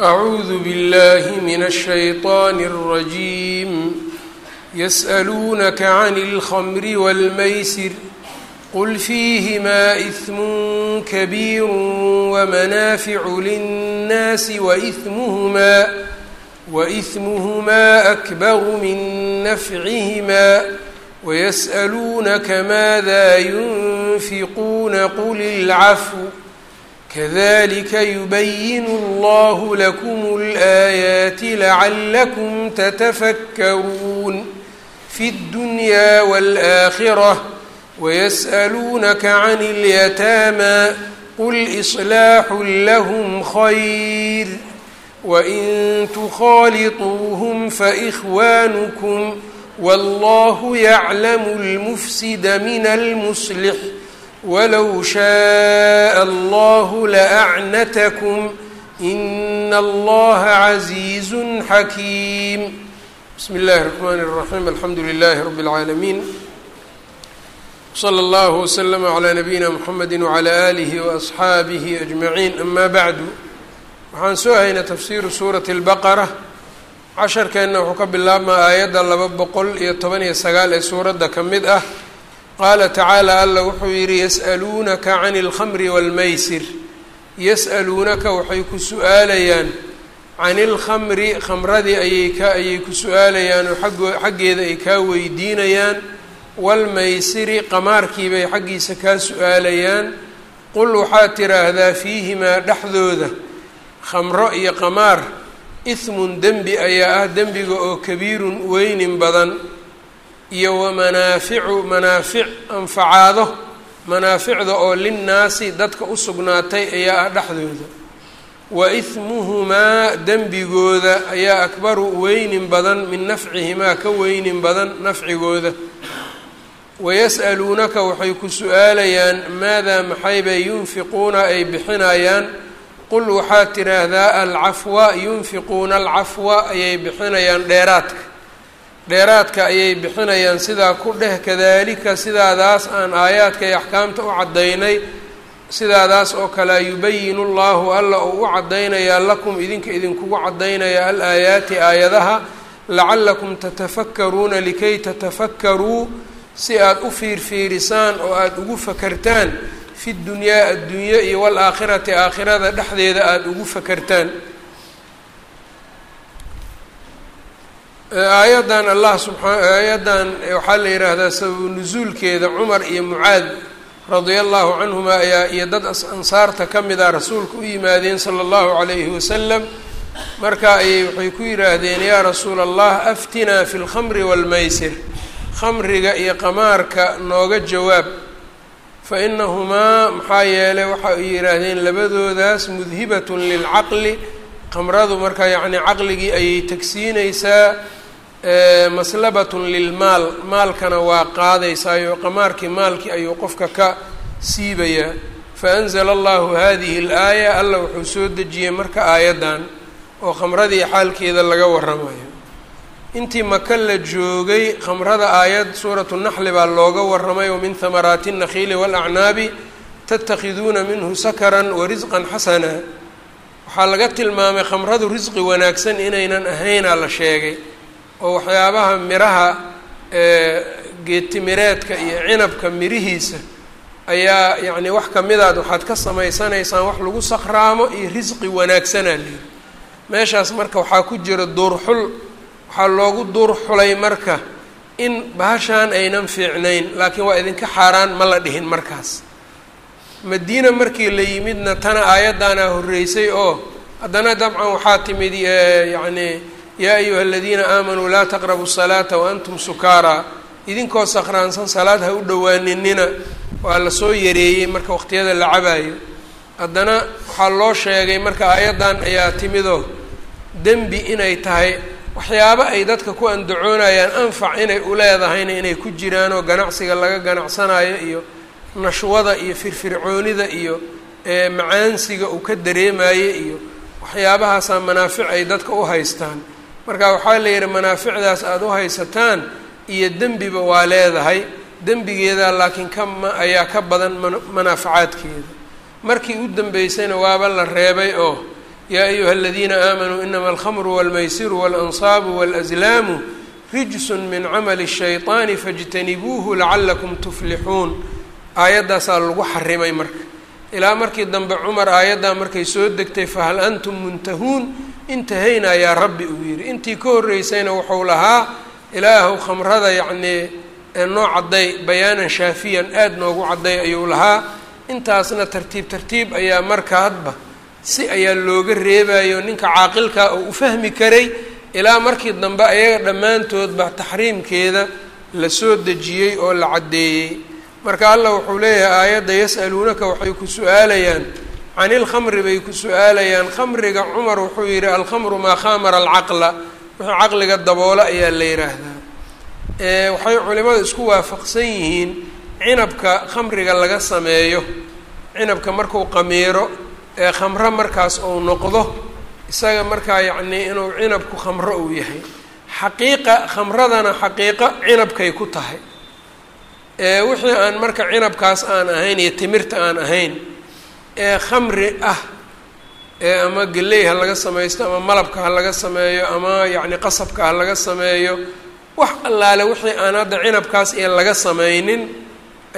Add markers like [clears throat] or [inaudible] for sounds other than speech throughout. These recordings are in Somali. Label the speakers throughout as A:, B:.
A: أعوذ بالله من الشيطان الرجيم يسألونك عن الخمر والميسر قل فيهما إثم كبير ومنافع للناس وإثمهما وإثمهما أكبر من نفعهما ويسألونك ماذا ينفقون قل العفو kadalika yubayinu allahu lakum اlaayaati lacalakum tatafakkaruun fi اddunya wاlaakhirah wayas'aluunaka can اlyataama qul islaaxu lahum khayr wain tukhaaliطuuhum faإkhwaanukum wallahu yaclamu اlmufsida min almuslix ولو شاء الله لأعنتكم إن الله عزيز حكيم بسم الله الرحمن الرحيم الحمد لله رب العالمين وصلى الله وسلم على نبيina mحamedi وعlى آlihi وأصxaabihi أجمaعين أma bعdu waxaan soo haynay tafsiru suuraةi الbaqرة casharkeenna wuxuu ka bilaabmaa aayadda laba boqol iyo toban iyo sagaal ee suuradda ka mid ah qaala tacaala alla wuxuu yidhi yas'aluunaka can ilkhamri waalmaysir yas'aluunaka waxay ku su'aalayaan cani alkhamri khamradii ayay ka ayay ku su'aalayaan oo agg xaggeeda ay kaa weydiinayaan. Waalmaysiri qamaarkiibay xaggiisa kaa su'aalayaan. Qul waxaad tidhaahdaa fiihimaa dhexdooda khamro iyo qamaar ismun dembi ayaa ah dembiga oo kabiirun weynin badan iyo wamanaaficu manaafic anfacaado manaaficda oo linnaasi dadka u sugnaatay ayaa ah dhexdooda. Wa ismuhumaa dembigooda ayaa akbaru weynin badan min nafcihimaa ka weynin badan nafcigooda. Wayas'aluunaka waxay ku su'aalayaan maadaa maxaybay yunfiquuna ay bixinayaan? Qul waxaad tidhaahdaa alcafwa yunfiquuna alcafwa ayay bixinayaan dheeraadka dheeraadka ayay bixinayaan sidaa ku dheh kadaalika sidaadaas aan aayaadka iyo axkaamta u caddaynay sidaadaas oo kalea yubayinu llahu alla uu u caddaynayaa lakum idinka idinkugu caddaynaya alaayaati aayadaha lacallakum tatafakkaruuna likay tatafakkaruu si aada u fiirfiirisaan oo aada ugu fakertaan fi dunyaa adduunye iyo waalaakhirati aakhirada dhexdeeda aada ugu fakertaan aayaddan allah subaa aayaddan waxaa la yidhaahdaa sababu nusuulkeeda cumar iyo mucaad radia allahu canhuma ayaa iyo dad ansaarta ka mid ah rasuulka u yimaadeen sala allahu calayhi wasalam marka ayay waxay ku yidhaahdeen yaa rasuula allah aftinaa fi lkhamri waalmaysir khamriga iyo qamaarka nooga jawaab. Fa inahumaa maxaa yeelay waxa ay yidhaahdeen labadoodaas mudhibatun lilcaqli khamradu marka yacni caqligii ayay tagsiinaysaa maslabatun lilmaal maalkana waa qaadaysaayo qamaarkii maalkii ayuu qofka ka siibayaa faanzala allahu hadihi alaaya alla wuxuu soo dejiyey marka aayaddan oo khamradii xaalkeeda laga waramayo intii maka la joogay khamrada aayad suuratu naxli baa looga warramay wamin hamaraati الnakiili wاlacnaabi tatakhiduuna minhu sakaran warisqan xasana waxaa laga tilmaamay khamradu risqi wanaagsan inaynan ahaynaa la sheegay oo waxyaabaha miraha geedtimireedka iyo cinabka mirihiisa ayaa yacni wax kamidaad waxaad ka samaysanaysaan wax lagu sakhraamo iyo risqi wanaagsanaa leyi meeshaas marka waxaa ku jira duurxul waxaa loogu duur xulay marka in bahashaan aynan fiicnayn laakiin waa idinka xaaraan ma la dhihin markaas. Madiina markii la yimidna tana aayaddaanaa horreysay oo haddana dabcan waxaa timid yacni yaa ayuha aladiina aamanuu laa taqrabu salaata wa antum sukaaraa idinkoo sakhraansan salaad ha u dhowaaninina. Waa la soo yareeyey marka waqtiyada la cabaayo. Haddana waxaa loo sheegay marka aayaddan ayaa timidoo dembi inay tahay waxyaabo ay dadka ku andacoonayaan anfac inay u leedahayna inay ku jiraanoo ganacsiga laga ganacsanayo iyo nashwada iyo firfircoonida iyo macaansiga uu ka dareemaye iyo waxyaabahaasaa manaafic ay dadka u haystaan marka waxaa la yidhi manaaficdaas aada u haysataan iyo dembiba waa leedahay. Dembigeedaa laakiin kama ayaa ka badan manaafacaadkeeda markii u dambeysayna waaba la reebay oo yaa ayuha aladiina aamanuu inama alkhamru waalmaysiru waalansaabu walaslaamu rijsun min camali shayaani fajtanibuuhu lacalakum tuflixuun. Aayaddaasaa lagu xarimay marka. Ilaa markii dambe cumar aayaddaa markay soo degtay fahal antum muntahuun? Intahaynaa yaa rabbi uu yidhi. Intii ka horreysayna wuxuu lahaa ilaahow khamrada yacnii noo cadday bayaanan shaafiyan aada noogu cadday ayuu lahaa. Intaasna tartiib tartiib ayaa marka hadba si ayaa looga reebayo ninka caaqilkaa oo u fahmi karay ilaa markii dambe ayaga dhammaantoodba taxriimkeeda la soo dejiyey oo la caddeeyey. Marka allah wuxuu leeyahay aayadda yas'aluunaka waxay ku su'aalayaan can ilkhamri bay ku su'aalayaan. Khamriga cumar wuxuu yidhi alkhamru maa khamara alcaqla. Wuxuu caqliga daboolo ayaa la yidhaahdaa waxay culimadu isku waafaqsan yihiin cinabka khamriga laga sameeyo. Cinabka marku qamiiro ee khamro markaas uu noqdo isaga markaa yacnii inuu cinabku khamro uu yahay. Xaqiiqa khamradana xaqiiqo cinabkay ku tahay. Wixii aan marka cinabkaas aan ahayn iyo timirta aan ahayn ee khamri ah ee ama geley ha laga samaysto ama malabka ha laga sameeyo ama yacni qasabka ha laga sameeyo wax allaale wixii aan hadda cinabkaas iyo laga samaynin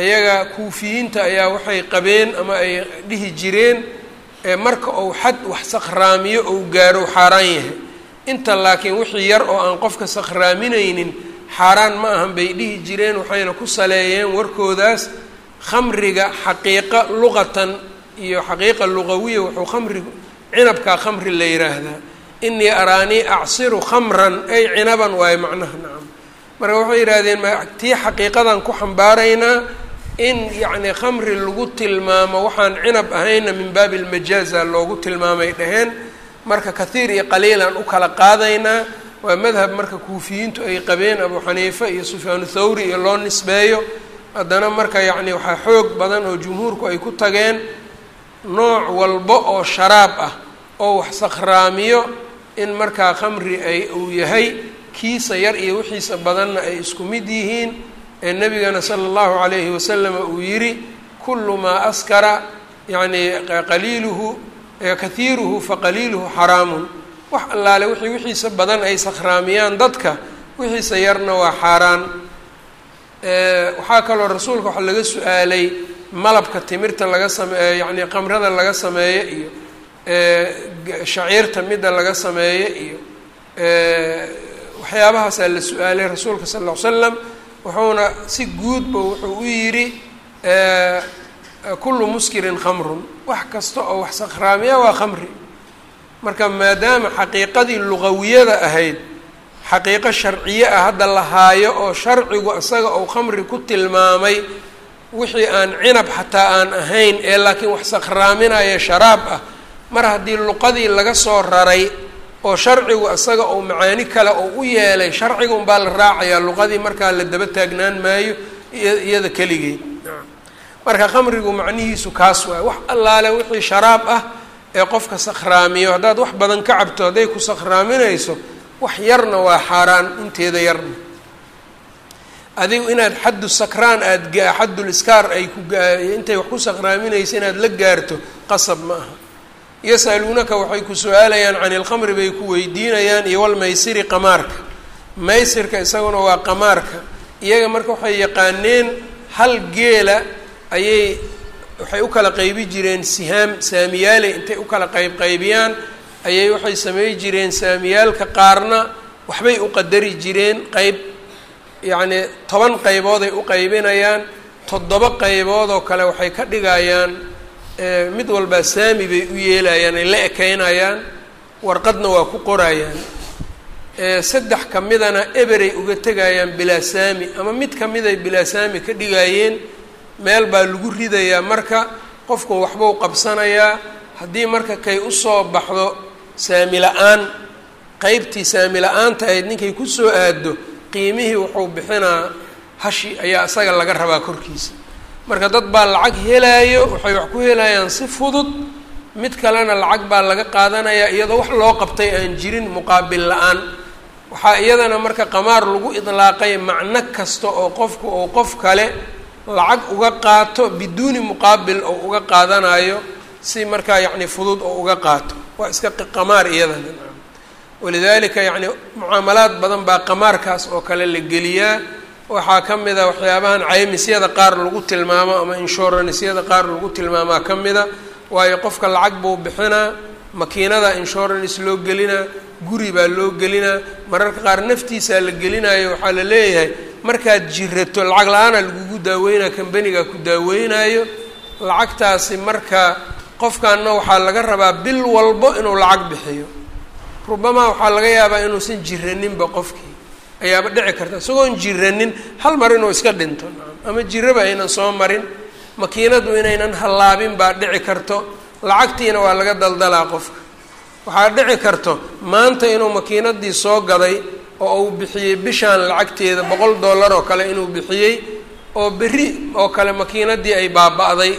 A: ayaga kuufiyiinta ayaa waxay qabeen ama ay dhihi jireen marka uu xad wax sakhraamiyo ou gaaro xaaraan yahay. Inta laakiin wixii yar oo aan qofka sakhraaminaynin xaaraan ma ahan bay dhihi jireen waxayna ku saleeyeen warkoodaas khamriga xaqiiqa luqatan iyo xaqiiqa luqawiya wuxuu khamri cinabkaa khamri la yidhaahdaa inii araanii acsiru khamran ay cinaban waayo macnaha nacam marka waxay yidhaahdeen tii xaqiiqadan ku xambaaraynaa in yacni khamri lagu tilmaamo waxaan cinab ahayna min baabi lmajaaza loogu tilmaamay dhaheen. Marka kathiir iyo qaliilaan u kala qaadaynaa waa madhab marka kuufiyiintu ay qabeen abu xaniife iyo sufyaanu thawri iyo loo nisbeeyo. Haddana marka yacni waxaa xoog badan oo jumhuurku ay ku tageen nooc walba oo sharaab ah oo wax sakhraamiyo in markaa khamri ay uu yahay kiisa yar iyo wixiisa badanna ay isku mid yihiin ee nebigana sala allahu calayhi wasalam uu yidhi kullu maa askara yacni qaliiluhu kahiiruhu faqaliiluhu xaraamun. Wax allaale wixii wixiisa badan ay sakhraamiyaan dadka wixiisa yarna waa xaaraan. Waxaa kaloo rasuulka waxaa laga su'aalay malabka timirta laga sameeyo yacni qamrada laga sameeyo iyo shaciirta midda laga sameeyo iyo waxyaabahaasaa la su'aalay rasuulka sal ll ly slam wuxuuna si guudba wuxuu u yidhi kullu muskirin khamrun. Wax kasta oo wax sakhraamiya waa khamri. Marka maadaama xaqiiqadii lugawiyada ahayd xaqiiqo sharciye ah hadda la haayo oo sharcigu isaga uu khamri ku tilmaamay wixii aan cinab xataa aan ahayn ee laakiin wax sakhraaminaya sharaab ah mar haddii luqadii laga soo raray oo sharcigu isaga uu macaani kale oo u yeelay sharciga unbaa la raacayaa luqadii markaa la daba taagnaan maayo iyada keligeed marka khamrigu macnihiisu kaas waay wax allaale wixii sharaab ah ee qofka sakhraamiyo haddaad wax badan ka cabto hadday ku sakhraaminayso wax yarna waa xaaraan inteeda yarna adigu inaad xaddu sakraan aada xaddul iskaar ay ku intay wax ku sakhraaminayso inaad la gaarto qasab ma aha. Yasaluunaka waxay ku su'aalayaan can ilkhamri bay ku weydiinayaan iyo walmaysiri qamaarka. Maysirka isaguna waa qamaarka. Iyaga marka waxay yaqaaneen hal geela ayay waxay u kala qaybi jireen sihaam saamiyaale intay u kala qayb qaybiyaan ayay waxay samey jireen saamiyaalka qaarna waxbay u qadari jireen qeyb yacnii toban qaybooday u qaybinayaan toddoba qaybood oo kale waxay ka dhigayaan mid walbaa saami bay u yeelayaan ay la ekeynayaan warqadna waa ku qorayaan. Saddex ka midana eberay uga tegayaan bilaa saami ama mid ka miday bilaa saami ka dhigayeen meel baa lagu ridayaa. Marka qofku waxbuu qabsanayaa haddii marka kay u soo baxdo saami la'aan qeybtii saami la'aanta ahayd ninkay ku soo aado qiimihii wuxuu bixinaa hashi ayaa isaga laga rabaa korkiisa. Marka dad baa lacag helaayo waxay wax ku helayaan si fudud. Mid kalena lacag baa laga qaadanayaa iyadoo wax loo qabtay aan jirin muqaabil la'aan. Waxaa iyadana marka qamaar lagu idlaaqay macno kasta oo qofku uu qof kale lacag uga qaato biduuni muqaabil oo uga qaadanayo si markaa yacni fudud oo uga qaato. Waa iska qamaar iyadana walidaalika yacni mucaamalaad badan baa qamaarkaas oo kale la geliyaa. Waxaa ka mid a waxyaabahan caymisyada qaar lagu tilmaamo ama inshuransyada qaar lagu tilmaamaa ka mida waayo qofka lacag buu bixinaa makiinada insurance loo gelinaa guri baa loo gelinaa mararka qaar naftiisaa la gelinayo waxaa la leeyahay markaad jirato lacag la'aana lagugu daaweynaya kambaniga ku daaweynayo lacagtaasi marka qofkanna waxaa laga rabaa bil walbo inuu lacag bixiyo rubamaa waxaa laga yaabaa inuusan jiraninba qofkii ayaaba dhici karta. Isagoon jiranin hal mar inuu iska dhinto. Ama jiraba aynan soo marin makiinadu inaynan hallaabin baa dhici karto lacagtiina waa laga daldalaa qofka. Waxaa dhici karto maanta inuu makiinadii soo gaday oo uu bixiyey bishaan lacagteeda boqol dollar oo kale inuu bixiyey oo berri oo kale makiinadii ay baaba-day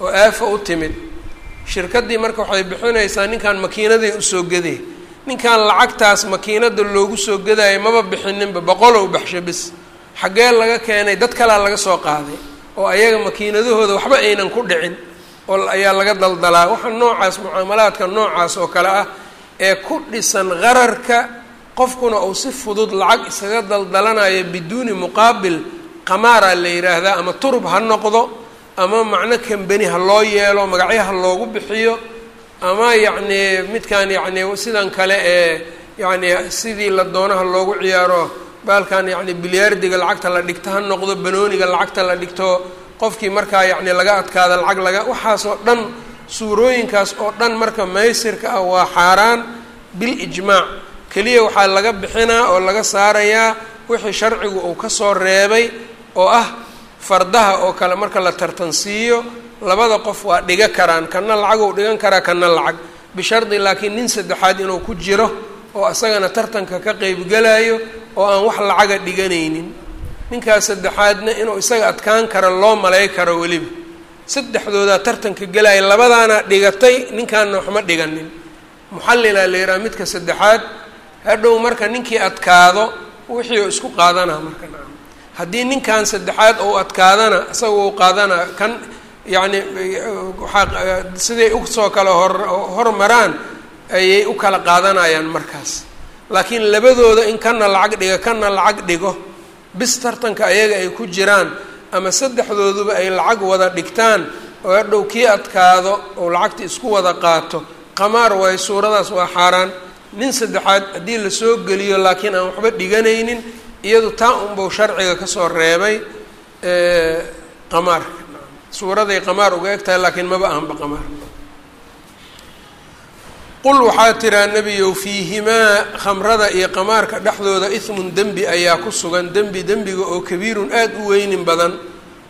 A: oo aafa u timid. Shirkaddii marka waxay bixinaysaa ninkan makiinaday u soo gaday ninkan lacagtaas makiinada loogu soo gadaayo maba bixininba boqolow baxsho bis. Xaggee laga keenay dad kalea laga soo qaaday oo ayaga makiinadahooda waxba aynan ku dhicin oo ayaa laga daldalaa. Waxa noocaas mucaamalaadka noocaas oo kale ah ee ku dhisan qararka qofkuna uu si fudud lacag iskaga daldalanayo biduuni muqaabil qamaaraa la yidhaahdaa ama turub ha noqdo ama macno kambeni ha loo yeelo magacyo ha loogu bixiyo ama yacni midkan yacni sidan kale ee yacni sidii la doonaha loogu ciyaaro baalkan yacni bilyaardiga lacagta la dhigto ha noqdo banooniga lacagta la dhigto qofkii markaa yacni laga adkaada lacag laga waxaasoo dhan suurooyinkaas oo dhan marka maysirka ah waa xaaraan bil ijmaac keliya waxaa laga bixinaa oo laga saarayaa wixii sharcigu uu ka soo reebay oo ah fardaha oo kale marka la tartansiiyo labada qof waa dhiga karaan kana lacaguu dhigan karaa kana lacag. Bishardi laakiin nin saddexaad inuu ku jiro oo isagana tartanka ka qeybgalayo oo aan wax lacaga dhiganaynin. Ninkaas saddexaadna inuu isaga adkaan karo loo malay karo weliba. Saddexdoodaa tartanka gelaya labadaana dhigatay ninkaana waxma dhiganin. Muxallilaa la yidhaha midka saddexaad hadhow marka ninkii adkaado wixii oo isku qaadanaa marka. Haddii ninkan saddexaad ou adkaadana isaga u qaadana kan waxaa siday u soo kale hor hormaraan ayay u kala qaadanayaan markaas. Laakiin labadooda in kana lacag dhiga kana lacag dhigo bis tartanka ayaga ay ku jiraan ama saddexdooduba ay lacag wada dhigtaan oo hadhow kii adkaado oo lacagta isku wada qaato qamaar waayo suuradaas waa xaaraan. Nin saddexaad haddii la soo geliyo laakiin aan waxba dhiganaynin iyadu taa unbau sharciga ka soo reebay qamaarka suuraday qamaar uga eg tahay laakiin maba ahanba qamaar. Qul waxaa tiraa nebiyow fiihimaa khamrada iyo qamaarka dhexdooda ismun dembi ayaa ku sugan. Dembi dembiga oo kabiirun aada u weynin badan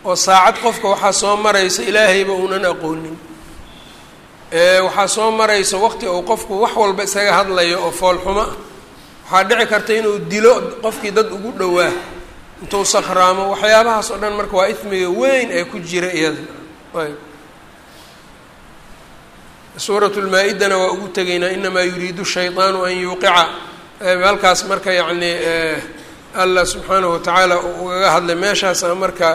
A: oo saacad qofka waxaa soo maraysa ilaahayba uunan aqoonin. Waxaa soo maraysa waqti uu qofku wax walba isaga hadlayo oo foolxumo ah. Waxaa dhici karta inuu dilo qofkii dad ugu dhowaa intuu sakhraamo waxyaabahaas oo dhan marka waa ismiga weyn ee ku jira iyada ayb suurat lmaa-idana waa ugu tegaynaa inamaa yuriidu shayطaanu an yuuqica. Halkaas marka yacni allah subxaanahu watacaala ugaga hadlay meeshaasa marka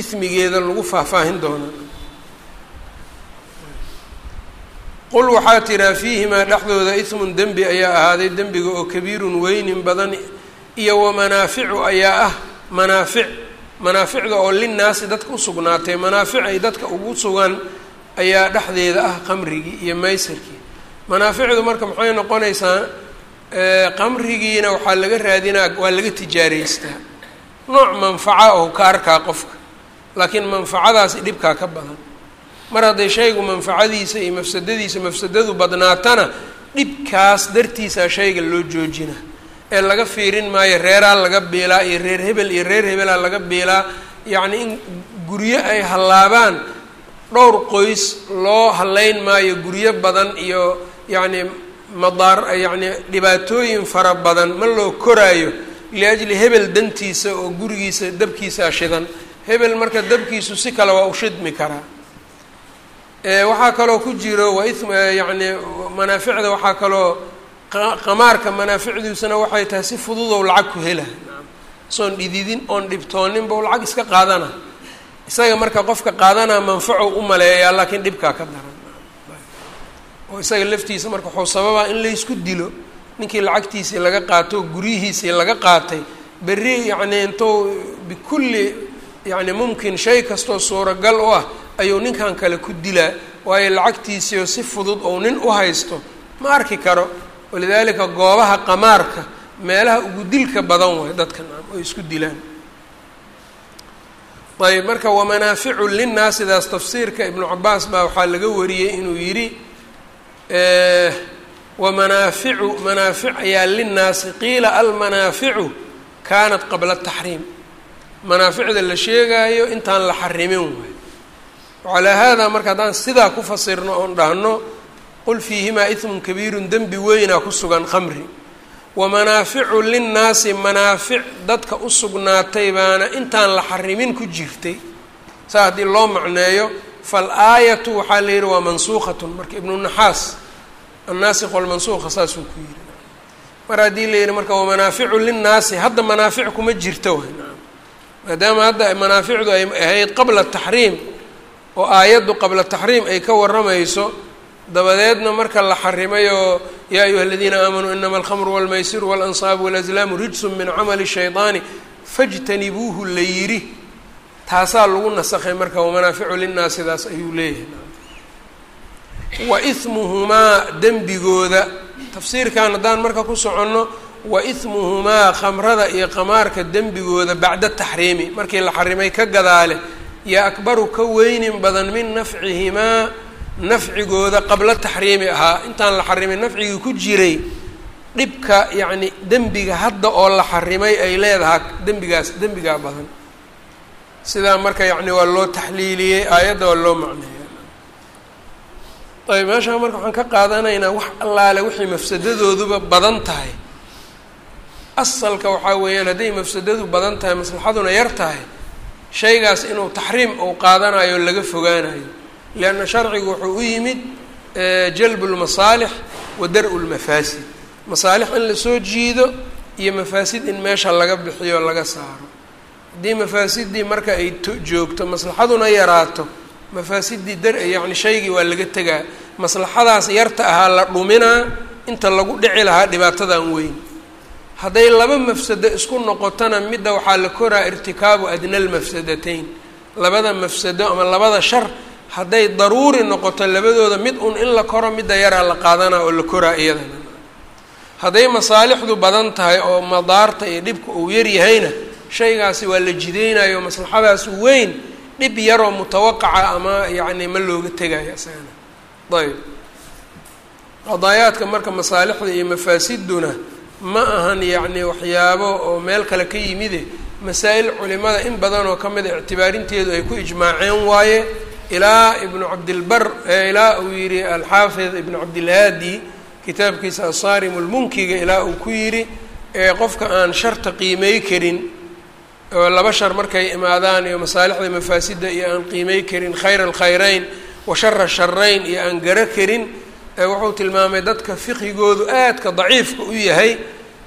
A: ismigeeda lagu faahfaahin doona qul waxaa tiraa fiihimaa dhexdooda ismun dembi ayaa ahaaday dembiga oo kabiirun weynin badan iyo wamanaaficu ayaa ah manaafic. Manaaficda oo linnaasi dadka usugnaatay manaafic ay dadka ugu sugan ayaa dhexdeeda ah qamrigii iyo maysirkii manaaficdu marka maxay noqonaysaa qamrigiina waxaa laga raadinaa waa laga tijaaraystaa nooc manfaca oo ka arkaa qofka laakiin manfacadaasi dhibkaa ka badan. Mar hadday shaygu manfacadiisa iyo mafsadadiisa mafsadadu badnaatana dhibkaas dartiisaa shayga loo joojina ee laga fiirin maayo reeraa laga biilaa iyo reer hebel iyo reer hebelaa laga biilaa yacni in guryo ay hallaabaan dhowr qoys loo hallayn maayo guryo badan iyo yacni madaar yacni dhibaatooyin fara badan ma loo koraayo liajli hebel dantiisa oo gurigiisa dabkiisaa shidan. Hebel marka dabkiisu si kale waa u shidmi karaa. Waxaa kaloo ku jiro waa im yacni manaaficda waxaa kaloo qamaarka manaaficdiisuna waxay tahay si fududow lacag ku hela. Soon dhididin oon dhibtooninba lacag iska qaadana. Isaga marka qofka qaadanaa manfaco u maleeyaa laakiin dhibkaa ka daran. Oo isaga laftiisa marka waxuu sababaa in laysku dilo. Ninkii lacagtiisii laga qaato guryihiisii laga qaatay berri yacnii intuu bikulli yacni mumkin shay kastoo suuragal u ah ayuu ninkan kale ku dilaa. Waayo lacagtiisii oo si fudud ou nin u haysto ma arki karo walidaalika goobaha qamaarka meelaha ugu dilka badan waay dadkan oo isku dilaan. Ayb marka wamanaaficu linnaasidaas tafsiirka ibnu cabaas baa waxaa laga wariyey inuu yidhi wamanaaficu manaafic ayaa linnaasi qiila almanaaficu kaanat qabla ataxriim manaaficda la sheegaayo intaan la xarimin waay calaa haadaa marka haddaan sidaa ku fasirno oon dhahno qul fiihimaa ismun kabiirun dembi weynaa ku sugan khamri. Wamanaaficu linnaasi manaafic dadka u sugnaatay baana intaan la xarimin ku jirtay. Saa haddii loo macneeyo fal aayatu waxaa la yidhi waa mansuukhatun marka ibnu naxaas annaasikh walmansuuqa saasuu ku yidhi. Mar haddii la yidhi marka wamanaaficu linnaasi hadda manaafic kuma jirto way maadaama hadda manaaficdu ay ahayd qabla taxriim oo aayaddu qabla taxriim ay ka warramayso dabadeedna marka la xarimay oo yaa ayuha aladiina aamanuu inama alkhamru walmaysiru waalansaabu walazlaamu rijsun min camali shaydaani fajtanibuuhu la yidhi. Taasaa lagu nasakhay marka wamanaaficu linnaasidaas ayuu leeyahay. Wa ismuhumaa dembigooda. Tafsiirkan haddaan marka ku soconno wa ismuhumaa khamrada iyo qamaarka dembigooda bacda taxriimi. Markii la xarimay ka gadaale yaa akbaru ka weynin badan min nafcihimaa nafcigooda qabla taxriimi ahaa intaan la xarimin nafcigii ku jiray dhibka yacni dembiga hadda oo la xarimay ay leedahaa dembigaas dembigaa badan. Sidaa marka yacni waa loo taxliiliyey aayadda waa loo macneeya. Ayb meeshaan marka waxaan ka qaadanaynaa wax allaale waxay mafsadadooduba badan tahay. Asalka waxaa weeyaan hadday mafsadadu badan tahay maslaxaduna yar tahay shaygaas inuu taxriim uu qaadanayo laga fogaanayo lianna sharcigu wuxuu u yimid jalbu lmasaalix wa dar-u lmafaasid masaalix in la soo jiido iyo mafaasid in meesha laga bixiyo laga saaro haddii mafaasidii marka ay to joogto maslaxaduna yaraato mafaasidii dar yacni shaygii waa laga tegaa maslaxadaas yarta ahaa la dhuminaa inta lagu dhici lahaa dhibaatadan weyn hadday laba mafsado isku noqotona midda waxaa la koraa irtikaabu adna lmafsadatayn labada mafsado ama labada shar hadday daruuri noqoto labadooda mid un in la koro midda yaraa la qaadanaa oo la koraa iyadana. Hadday masaalixdu badan tahay oo madaarta iyo dhibka uu yaryahayna shaygaasi waa la jideynayo maslaxadaas weyn dhib yaroo mutawaqaca ama yacni ma looga tegayo isagana ayb qadaayaadka marka masaalixda iyo mafaasiduna ma ahan yacni waxyaabo oo meel kale ka yimide masaa-il culimada in badan oo ka mida ictibaarinteedu ay ku ijmaaceen waaye ilaa ibnu cabdilbar ilaa uu yidhi alxaafid ibnu cabdilhaadi kitaabkiisa asaarim lmunkiga ilaa uu ku yidhi qofka aan sharta qiimey karin oo laba shar markay imaadaan iyo masaalixda mafaasida iyo aan qiimey karin khayra alkhayreyn wa shara sharayn iyo aan garo karin wuxuu tilmaamay dadka fiqigoodu aadka daciifka u yahay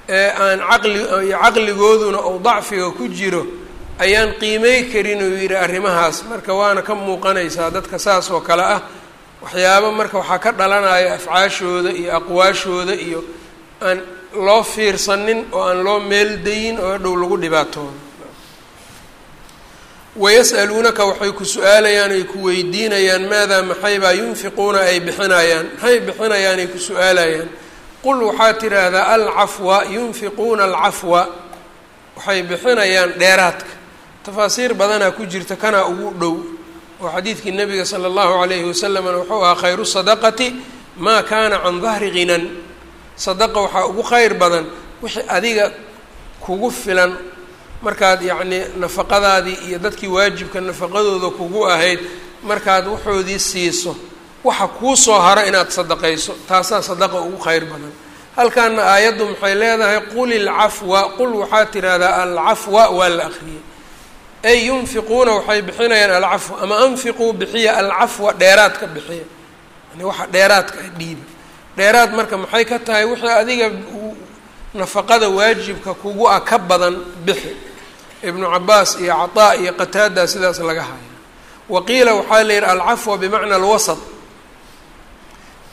A: ee aan caqli caqligooduna ou dacfiga ku jiro ayaan qiimey karin uu yidhi arrimahaas. Marka waana ka muuqanaysaa dadka saas oo kale ah. Waxyaabo marka waxaa ka dhalanaya afcaashooda iyo aqwaashooda iyo aan loo fiirsanin oo aan loo meeldayin oo dhow lagu dhibaatoodo wayas'aluunaka waxay ku su'aalayaan ay ku weydiinayaan maadaa maxaybaa yunfiquuna ay bixinayaan? Maxay bixinayaan ay ku su'aalayaan. Qul waxaad tidhaahdaa alcafwa yunfiquuna alcafwa waxay bixinayaan dheeraadka tafaasiir badanaa ku jirta kanaa ugu dhow oo xadiidkii nabiga sala allahu calayhi wasalamna wuxuu ahaa khayru sadaqati maa kaana can dahri ghinan. Sadaqa waxaa ugu khayr badan wixii adiga kugu filan. Markaad yacnii nafaqadaadii iyo dadkii waajibka nafaqadooda kugu ahayd markaad waxoodii siiso waxa kuu soo haro inaad sadaqayso taasaa sadaqa ugu khayr badan. Halkaana aayaddu maxay leedahay? Qul ilcafwa qul waxaad tidhaahdaa alcafwa waa la akriyay ay yunfiquuna waxay bixinayaan alcafwa ama anfiquu bixiya alcafwa dheeraadka bixiya. Yani waxa dheeraadka ah dhiiba dheeraad marka maxay ka tahay? Wixii adiga nafaqada waajibka kugu ah ka badan bixi. Ibnu cabaas iyo cataa iyo qataada sidaas laga haya wa qiila waxaa la yidhi alcafwa bimacna alwasat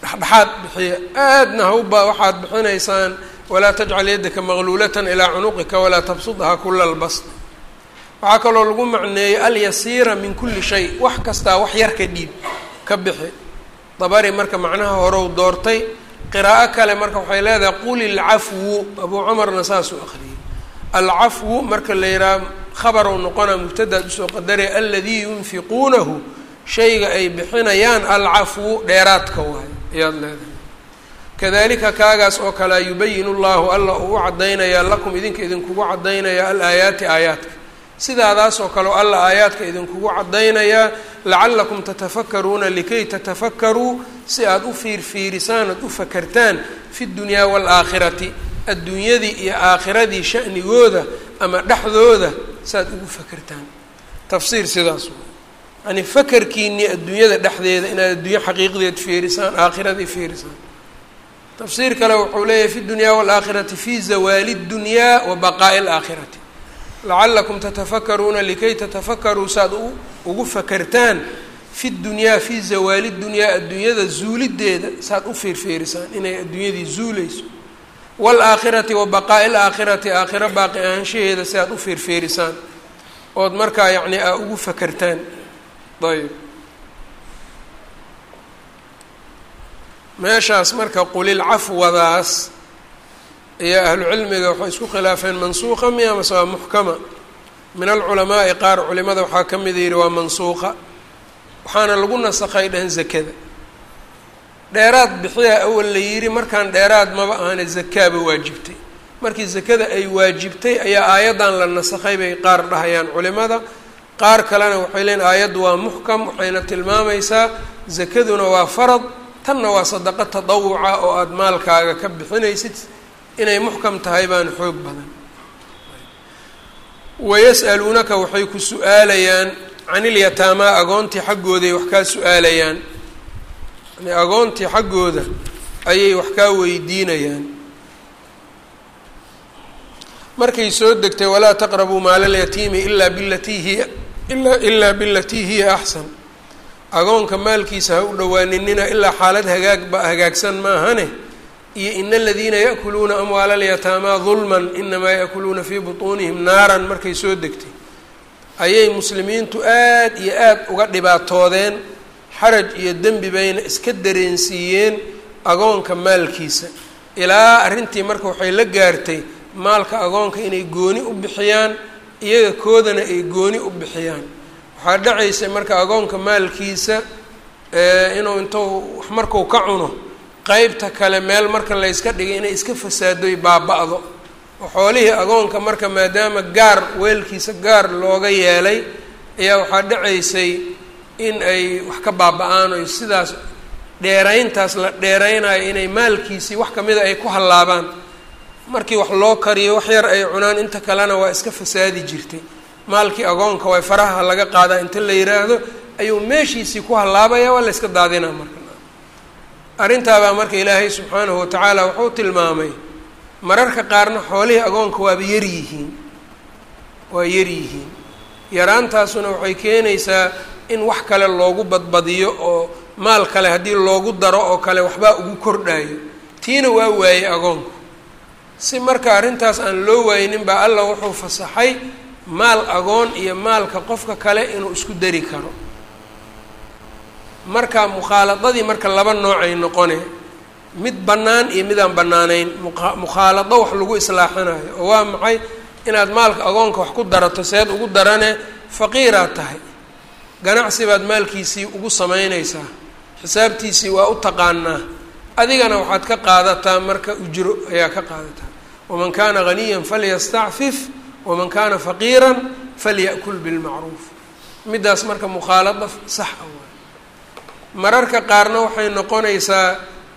A: dhexdhexaad bixiya. Aadna hawba waxaad bixinaysaan walaa tajcal yaddaka maqluulatan ilaa cunuqika walaa tabsudhaa kula lbasd waxaa kaloo lagu macneeyey alyasiira min kulli shay. Wax kastaa wax yar ka dhiib ka bixi. Dabari marka macnaha horow doortay qiraa'o kale marka waxay leedahay qul ilcafwu abuu cumarna saasuu akhriyey. Alcafwu marka la yidhaha khabarow noqonaa mubtadaad u soo qadaraya aladii yunfiquunahu. Shayga ay bixinayaan alcafwu dheeraadka waayo ayaad leedahay. Kadalika kaagaas oo kalea yubayin llahu alla uu u cadaynayaa lakum idinka idinkugu caddaynaya alaayaati aayaadka sidaadaas oo kale alla aayaadka idinkugu caddaynayaa lacalakum tatafakaruuna likay tatafakkaruu si aad u fiirfiirisaan ood u fakertaan fi dunyaa waalaakhirati adduunyadii iyo aakhiradii shanigooda ama dhexdooda si aad ugu fakertaan tafsiir sidaas yani fakerkiinii adduunyada dhexdeeda inaad adduunye xaqiiqdeed fiirisaan aakhiradii fiirisaan. Tafsiir kale wuxuu leeyahay fi dunyaa waalaakhirati fi zawaali اdunyaa wa baqaa'i alaakhirati lacalakum tatafakaruuna likay tatafakkaruu saad ugu fakertaan fi dunyaa fi zawaali dunyaa adduunyada zuulideeda saad u fiirfiirisaan inay adduunyadii zuuleyso waalaakhirati wa baqaa'i alaakhirati aakhiro baaqi ahaanshaheeda si aad u fiirfiirisaan ood markaa yacni aa ugu fakertaan ayb meeshaas marka qulil iyo ahlucilmiga waxay isku khilaafeen mansuuqa miya mase waa muxkama. Min alculamaa'i qaar culimada waxaa ka mida yidhi waa mansuuqa waxaana lagu nasakhay dhahan zakada. Dheeraad bixiyaa awal la yidhi markaan dheeraad maba ahane zakaaba waajibtay. Markii zakada ay waajibtay ayaa aayaddan la nasakhay bay qaar dhahayaan culimada. Qaar kalena waxay leeyiin aayaddu waa muxkam waxayna tilmaamaysaa zakaduna waa farad tanna waa sadaqo tadawuca oo aada maalkaaga ka bixinaysid inay muxkam tahay baana xoog badan. Wayas'aluunaka waxay ku su'aalayaan can ilyataamaa agoontii xaggooday wax kaa su'aalayaan. Yani agoontii xaggooda ayay wax kaa weydiinayaan. Markay soo degtay walaa taqrabuu maala alyatiimi ilaa bilatii hiya ila ilaa bilatii hiya axsan agoonka maalkiisa ha u dhowaaninina ilaa xaalad hagaagba hagaagsan maahane iyo in aladiina yaakuluuna amwaala alyataamaa dulman inamaa yaakuluuna fii butuunihim naaran markay soo degtay. Ayay muslimiintu aad iyo aad uga dhibaatoodeen xaraj iyo dembi bayna iska dareensiiyeen agoonka maalkiisa. Ilaa arrintii marka waxay la gaartay maalka agoonka inay gooni u bixiyaan iyaga koodana ay gooni u bixiyaan. Waxaa dhacaysa marka agoonka maalkiisa inuu intuu wax marku ka cuno qeybta kale meel marka layska dhigay inay iska fasaadoy baaba-do. Oo xoolihii agoonka marka maadaama gaar weelkiisa gaar looga yeelay ayaa waxaa dhacaysay in ay wax ka baaba-aan oy sidaas dheerayntaas la dheeraynayo inay maalkiisii wax kamida ay ku hallaabaan. Markii wax loo kariyo wax yar ay cunaan inta kalena waa iska fasaadi jirtay. Maalkii agoonka way faraha laga qaadaa inta la yiraahdo ayuu meeshiisii ku hallaabaya waa la yska daadinaa marka arrintaabaa marka ilaahay subxaanahu watacaala wuxuu tilmaamay mararka qaarna xoolihii agoonka waaba yaryihiin waa yaryihiin. Yaraantaasuna waxay keenaysaa in wax kale loogu badbadiyo oo maal kale haddii loogu daro oo kale waxbaa ugu kordhayo tiina waa waayey agoonku. Si marka arrintaas aan loo waaynin baa allah wuxuu fasaxay maal agoon iyo maalka qofka kale inuu isku dari karo marka mukhaaladadii marka laba noocay noqone mid bannaan iyo midaan bannaanayn mukhaalado wax lagu islaaxinayo oo waa maxay inaad maalka agoonka wax ku darato seed ugu darane faqiiraad tahay. Ganacsi baad maalkiisii ugu samaynaysaa xisaabtiisii waa u taqaanaa adigana waxaad ka qaadataa marka ujro ayaa ka qaadataa. Waman kaana haniyan falyastacfif waman kaana faqiiran falya'kul bilmacruuf. Middaas marka mukhaalado sax a waay mararka qaarna waxay noqonaysaa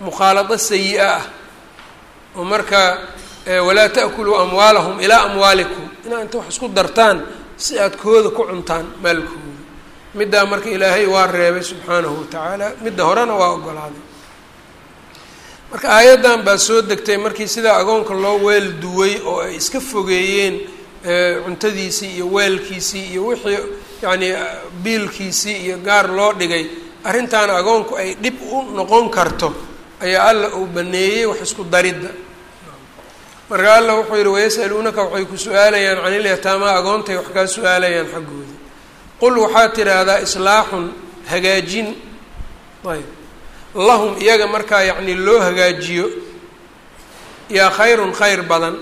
A: mukhaalado sayi-a ah oo marka walaa ta'kuluu amwaalahum ilaa amwaalikum. Inaa inta wax isku dartaan si aad kooda ku cuntaan maalkooda. Middaa marka ilaahay waa reebay subxaanahu watacaala midda horena waa ogolaaday. Marka aayaddan baa soo degtay markii sidaa agoonka loo weel duway oo ay iska fogeeyeen cuntadiisii iyo weelkiisii iyo wixii yacnii biilkiisii iyo gaar loo dhigay arrintaana agoonku ay dhib u noqon karto ayaa alla uu baneeyey wax isku daridda marka alla wuxuu yidhi wayas'aluunaka waxay ku su'aalayaan can ilyataamaa agoontay wax kaa su'aalayaan xaggooda qul waxaad tidhaahdaa islaaxun hagaajin. Ayb. Lahum iyaga markaa yacni loo hagaajiyo yaa khayrun khayr badan.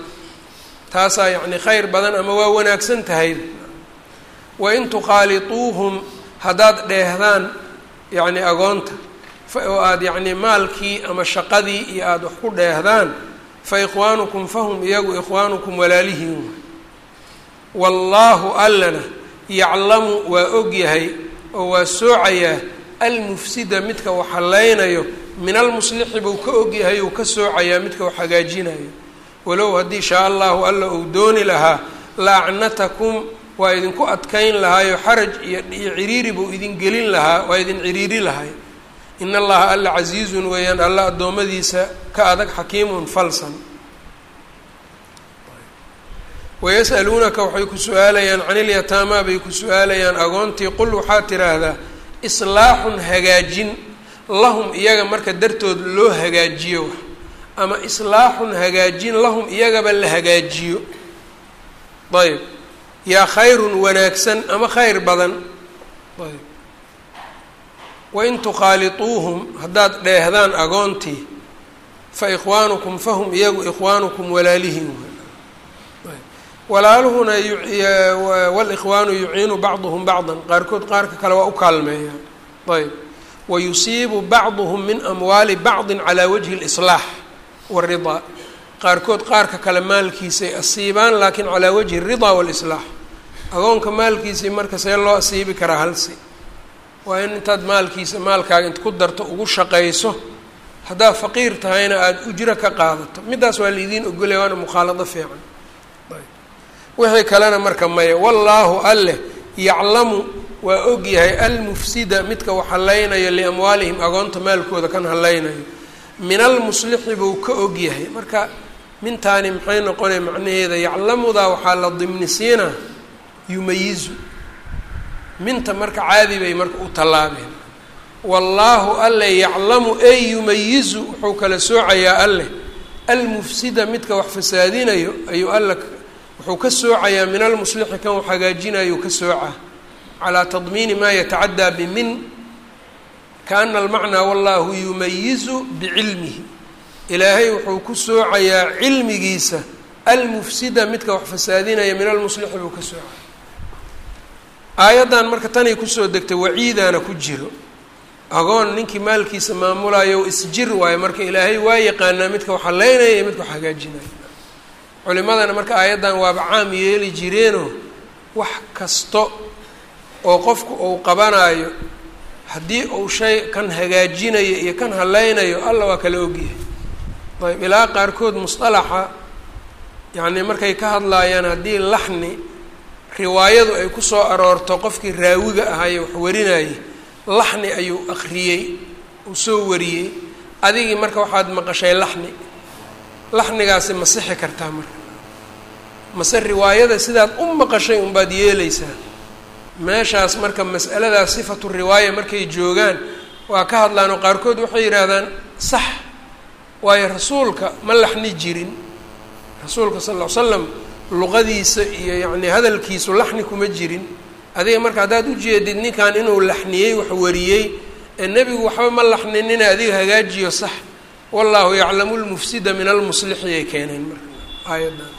A: Taasaa yacni khayr badan ama waa wanaagsan tahay. Wain tukhaalituuhum haddaad dheehdaan yacni agoonta oo aada yacni maalkii ama shaqadii iyo aada wax ku dheehdaan fa ikhwaanukum fahum iyagu ikhwaanukum walaalihiin wallaahu allana yaclamu waa ogyahay oo waa soocayaa almufsida midka wax hallaynayo min almuslixi buu ka ogyahay uu ka soocayaa midka wax hagaajinayo. Walow haddii shaa allahu alla uu dooni lahaa la acnatakum waa idinku adkayn lahaayo xaraj iyo iyo ciriiri buu idin gelin lahaa waa idin ciriiri lahay. In allaha alla casiizun weeyaan alla addoommadiisa ka adag xakiimun falsan. Wayas'aluunaka waxay ku su'aalayaan can ilyataamaa bay ku su'aalayaan agoontii qul waxaad tidhaahdaa islaaxun hagaajin lahum iyaga marka dartood loo hagaajiyo ama islaaxun hagaajin lahum iyagaba la hagaajiyo. Ayb yaa khayrun wanaagsan ama khayr badan. Wain tukhaaliuuhum haddaad dheehdaan agoontii fa ikhwaanukum fahum iyagu ikhwaanukum walaalihiin. Walaaluhuna walikhwaanu yuciinu bacduhum bacdan. Qaarkood qaarka kale waa u kaalmeeyaa ayb. Wayusiibu bacduhum min amwaali bacdin calaa wajhi اlislaax waridaa qaarkood qaarka kale maalkiisay asiibaan laakiin calaa wajhi ridaa walislaax agoonka maalkiisii marka see loo asiibi karaa halsi. Waa in intaad maalkiisa maalkaaga int ku darto ugu shaqayso haddaad faqiir tahayna aada ujro ka qaadato. Middaas waa laidiin ogolaya waana mukhaalado fiican. Wixii kalena marka maya wallaahu alleh yaclamu waa ogyahay almufsida midka wax hallaynayo liamwaalihim agoonta maalkooda kan hallaynayo min almuslixi buu ka ogyahay marka mintaani maxay noqonaya macnaheeda yaclamudaa waxaa la dimnisiinaa yumayizu. Minta marka caadi bay marka u tallaabeen. Wallaahu alleh yaclamu ey yumayizu wuxuu kala soocayaa alleh almufsida midka wax fasaadinayo ayuu alla wuxuu ka soocayaa min almuslixi kan wax hagaajinayo ka soocaa calaa tadmiini maa yatacaddaa bimin kaana almacnaa wallahu yumayizu bicilmihi. Ilaahay wuxuu ku soocayaa cilmigiisa. Almufsida midka wax fasaadinaya min almuslixi buu ka soocaya aayaddan marka tanay ku soo degtay waciidaana ku jiro. Agoon ninkii maalkiisa maamulayo isjir waayo marka ilaahay waa yaqaanaa midka wax haleynaya iyo midka wax hagaajinaya culimadana marka aayaddan waaba caam yeeli jireenoo wax kasto oo qofku uu qabanayo haddii uu shay kan hagaajinayo iyo kan haleynayo alla waa kala ogyahay ayb ilaa qaarkood musطalaxa yacni markay ka hadlaayaan haddii laxni riwaayadu ay ku soo aroorto qofkii raawiga ahaye wax warinayay laxni ayuu akriyey uu soo wariyey. Adigii marka waxaad maqashay laxni laxnigaasi ma sixi kartaa marka. Mase riwaayada sidaad u maqashay unbaad yeeleysaa meeshaas marka mas'aladaas sifatu riwaaya markay joogaan waa ka hadlaan oo qaarkood waxay yidhaahdaan sax waayo rasuulka ma laxni jirin. Rasuulka sal ll ly slam luqadiisa iyo yacni hadalkiisu laxni kuma jirin. Adiga marka haddaad ujeedid ninkan inuu laxniyey wax wariyey ee nebigu waxba ma laxninina adiga hagaajiyo sax. Wallaahu yaclamu lmufsida min almuslixi ay keeneen marka. Aayaddan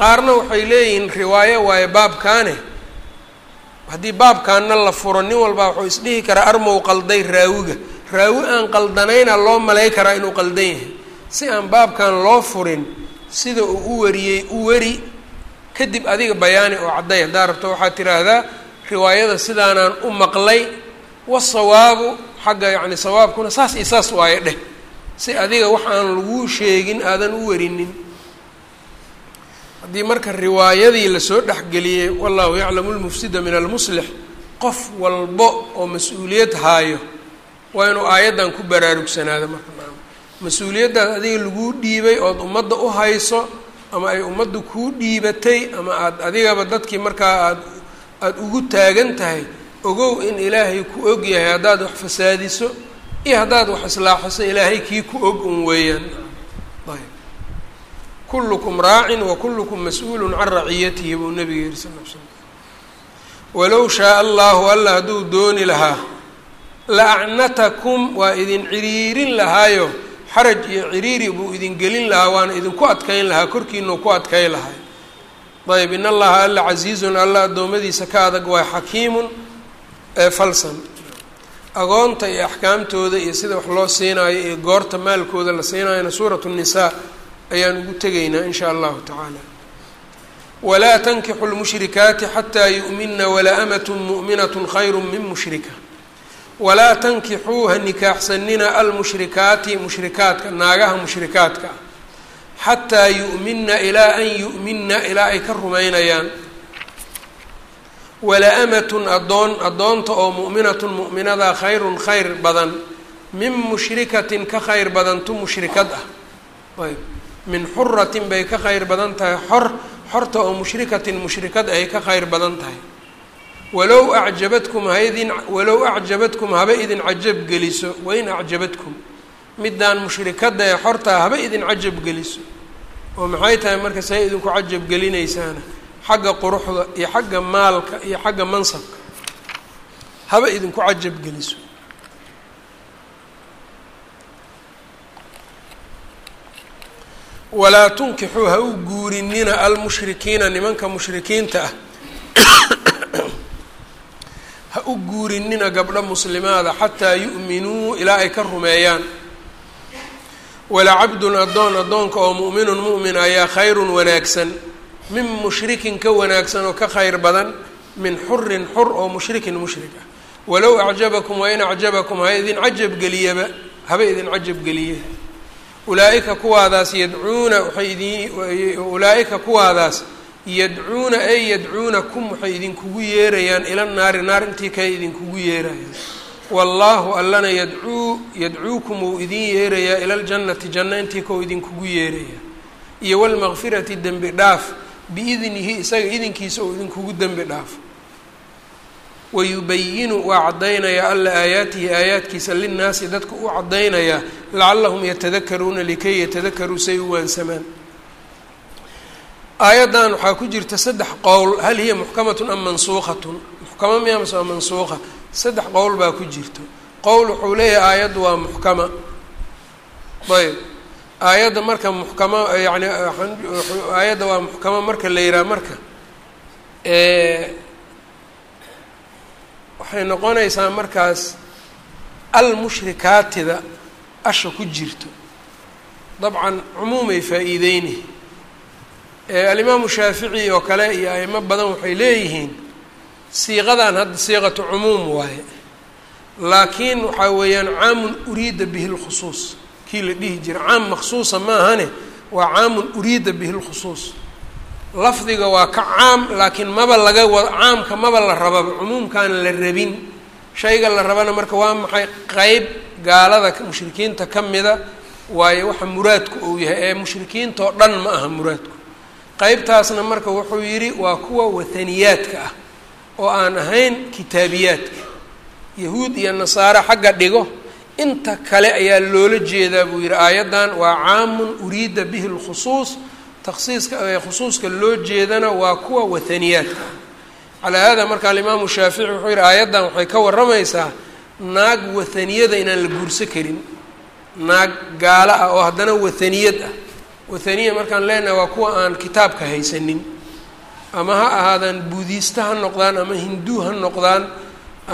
A: qaarna waxay leeyihiin riwaayo waayo baabkaane haddii baabkaana la furo nin walbaa wuxuu isdhihi karaa armow qalday raawiga. Raawi aan qaldanayna loo malay karaa inuu qaldan yahay. Si aan baabkan loo furin sida uu u wariyey u wari kadib adiga bayaani oo cadday. Haddaa rabto waxaad tiraahdaa riwaayada sidaanaan u maqlay wasawaabu xagga yacni sawaabkuna saas iyo saas waayo dheh. Si adiga wax aan laguu sheegin aadan u warinin haddii marka riwaayadii la soo dhexgeliyey wallahu yaclamu lmufsida min almuslix qof walbo oo mas'uuliyad haayo waa inuu aayaddan ku baraarugsanaado marka mas'uuliyaddaas adiga laguu dhiibay ood ummadda u hayso ama ay ummaddu kuu dhiibatay ama aada adigaba dadkii markaa aada aada ugu taagan tahay ogow in ilaahay ku og yahay haddaad wax fasaadiso iyo haddaad wax islaaxiso ilaahay kii ku og un weeyaan. Ayb kullukum raacin wa kullukum mas'uulun can raciyatihi buu nabiga yihi sal l slam walow shaaa allahu alla hadduu dooni lahaa la acnatakum waa idin ciriirin lahaayo xaraj iyo ciriiri buu idin gelin lahaa waana idinku adkayn lahaa korkiinau ku adkay lahay ayb in allaha alla casiizun alla addoommadiisa ka adag waa xakiimun falsan. Agoonta iyo axkaamtooda iyo sida wax loo siinaayo iyo goorta maalkooda la siinaayona suuratu nnisaa ayaan ugu tegaynaa in shaa allahu tacaala. Walaa tankixu lmushrikaati xataa yu'mina wala amatun mu'minatu khayru min mushrika walaa tankixuu ha nikaaxsanina almushrikaati mushrikaadka naagaha mushrikaadka xataa yu'mina ilaa an yu'mina ilaa ay ka rumaynayaan. Wala amatun addoon addoonta oo mu'minatun mu'minada khayrun khayr badan min mushrikatin ka khayr badan tu mushrikad ah. Ayb. Min xuratin bay ka khayr badan tahay xor xorta oo mushrikatin mushrikad ay ka khayr badan tahay walow acjabadkum haydin walow acjabadkum haba idin cajab geliso wain acjabadkum. Middaan ee xortaa haba idin cajab geliso. Oo maxay tahay marka say idinku cajab gelinaysaana xagga quruxda iyo xagga maalka iyo xagga mansabka. Haba idinku cajab geliso. Walaa tunkixuu ha u guurinina almushrikiina nimanka mushrikiinta ah ha u guurinina gabdho muslimaada xataa yu'minuu ilaa ay ka rumeeyaan. Wala cabdun addoon addoonka oo mu'minun mu'min ayaa khayrun wanaagsan. Min mushrikin ka wanaagsan oo ka khayr badan min xurin xur oo mushrikin mushrik ah. Walow acjabakum wain acjabakum ha idin cajab geliyaba haba idin cajab geliye. Ulaa-ika kuwaadaas yadcuuna waxay idin ulaa-ika kuwaadaas yadcuuna ay yadcuunakum waxay idinkugu yeerayaan ila naari naar intii kay idinkugu yeerayaan. Wallaahu allana yadcuu yadcuukum uu idin yeerayaa ila ljannati janno intii kau idinkugu yeerayaa. Iyo walmaqfirati dembi dhaaf biidnihi isaga idinkiisa uu idinkugu dembi dhaafo wayubayinu waa caddaynayaa alla aayaatihi aayaadkiisa linnaasi dadka u caddaynayaa lacallahum yatadakaruuna likay yatadakaruu say u waansamaan aayaddan waxaa ku jirta saddex qowl hal hiya muxkamatun am mansuuqatun? Muxkama miya mase waa mansuuqa? Saddex qowl baa ku jirto qowl wuxuu leeyahay aayaddu waa muxkama ayb. Aayadda marka muxkama yani aayadda waa muxkama marka la yihaha marka waxay noqonaysaa markaas almushrikaatida asha ku jirto. Dabcan cumuumay faa-iideyni alimaamu shaafici oo kale iyo aimo badan waxay leeyihiin siiqadan hadda siiqatu cumuum waaye. Laakiin waxaa weeyaan caamun uriida bihi lkhusuus kii la dhihi jira caam maksuusa maahane waa caamun uriida bihi lkhusuus lafdiga waa ka caam laakiin maba laga wa caamka maba la rababa cumuumkaan la rabin. Shayga la rabana marka waa maxay qeyb gaalada mushrikiinta ka mida waayo waxa muraadku uu yahay. Ee mushrikiinta oo dhan ma aha muraadku qeybtaasna marka wuxuu yidhi waa kuwa wathaniyaadka ah oo aan ahayn kitaabiyaadka. Yahuud iyo nasaare xagga dhigo inta kale ayaa loola jeedaa buu yidhi. Aayaddan waa caamun uriida bihi lkhusuus taksiiska khusuuska loo jeedana waa kuwa wathaniyaadka calaa hada marka alimaamu shaafici wuxuu yihi aayaddan waxay ka warramaysaa naag wathaniyada inaan la guurso karin. Naag gaalo ah oo haddana wathaniyad ah wathaniya markaan leenahay waa kuwa aan kitaabka haysanin. Ama ha ahaadaan buudiista ha noqdaan ama hinduu ha noqdaan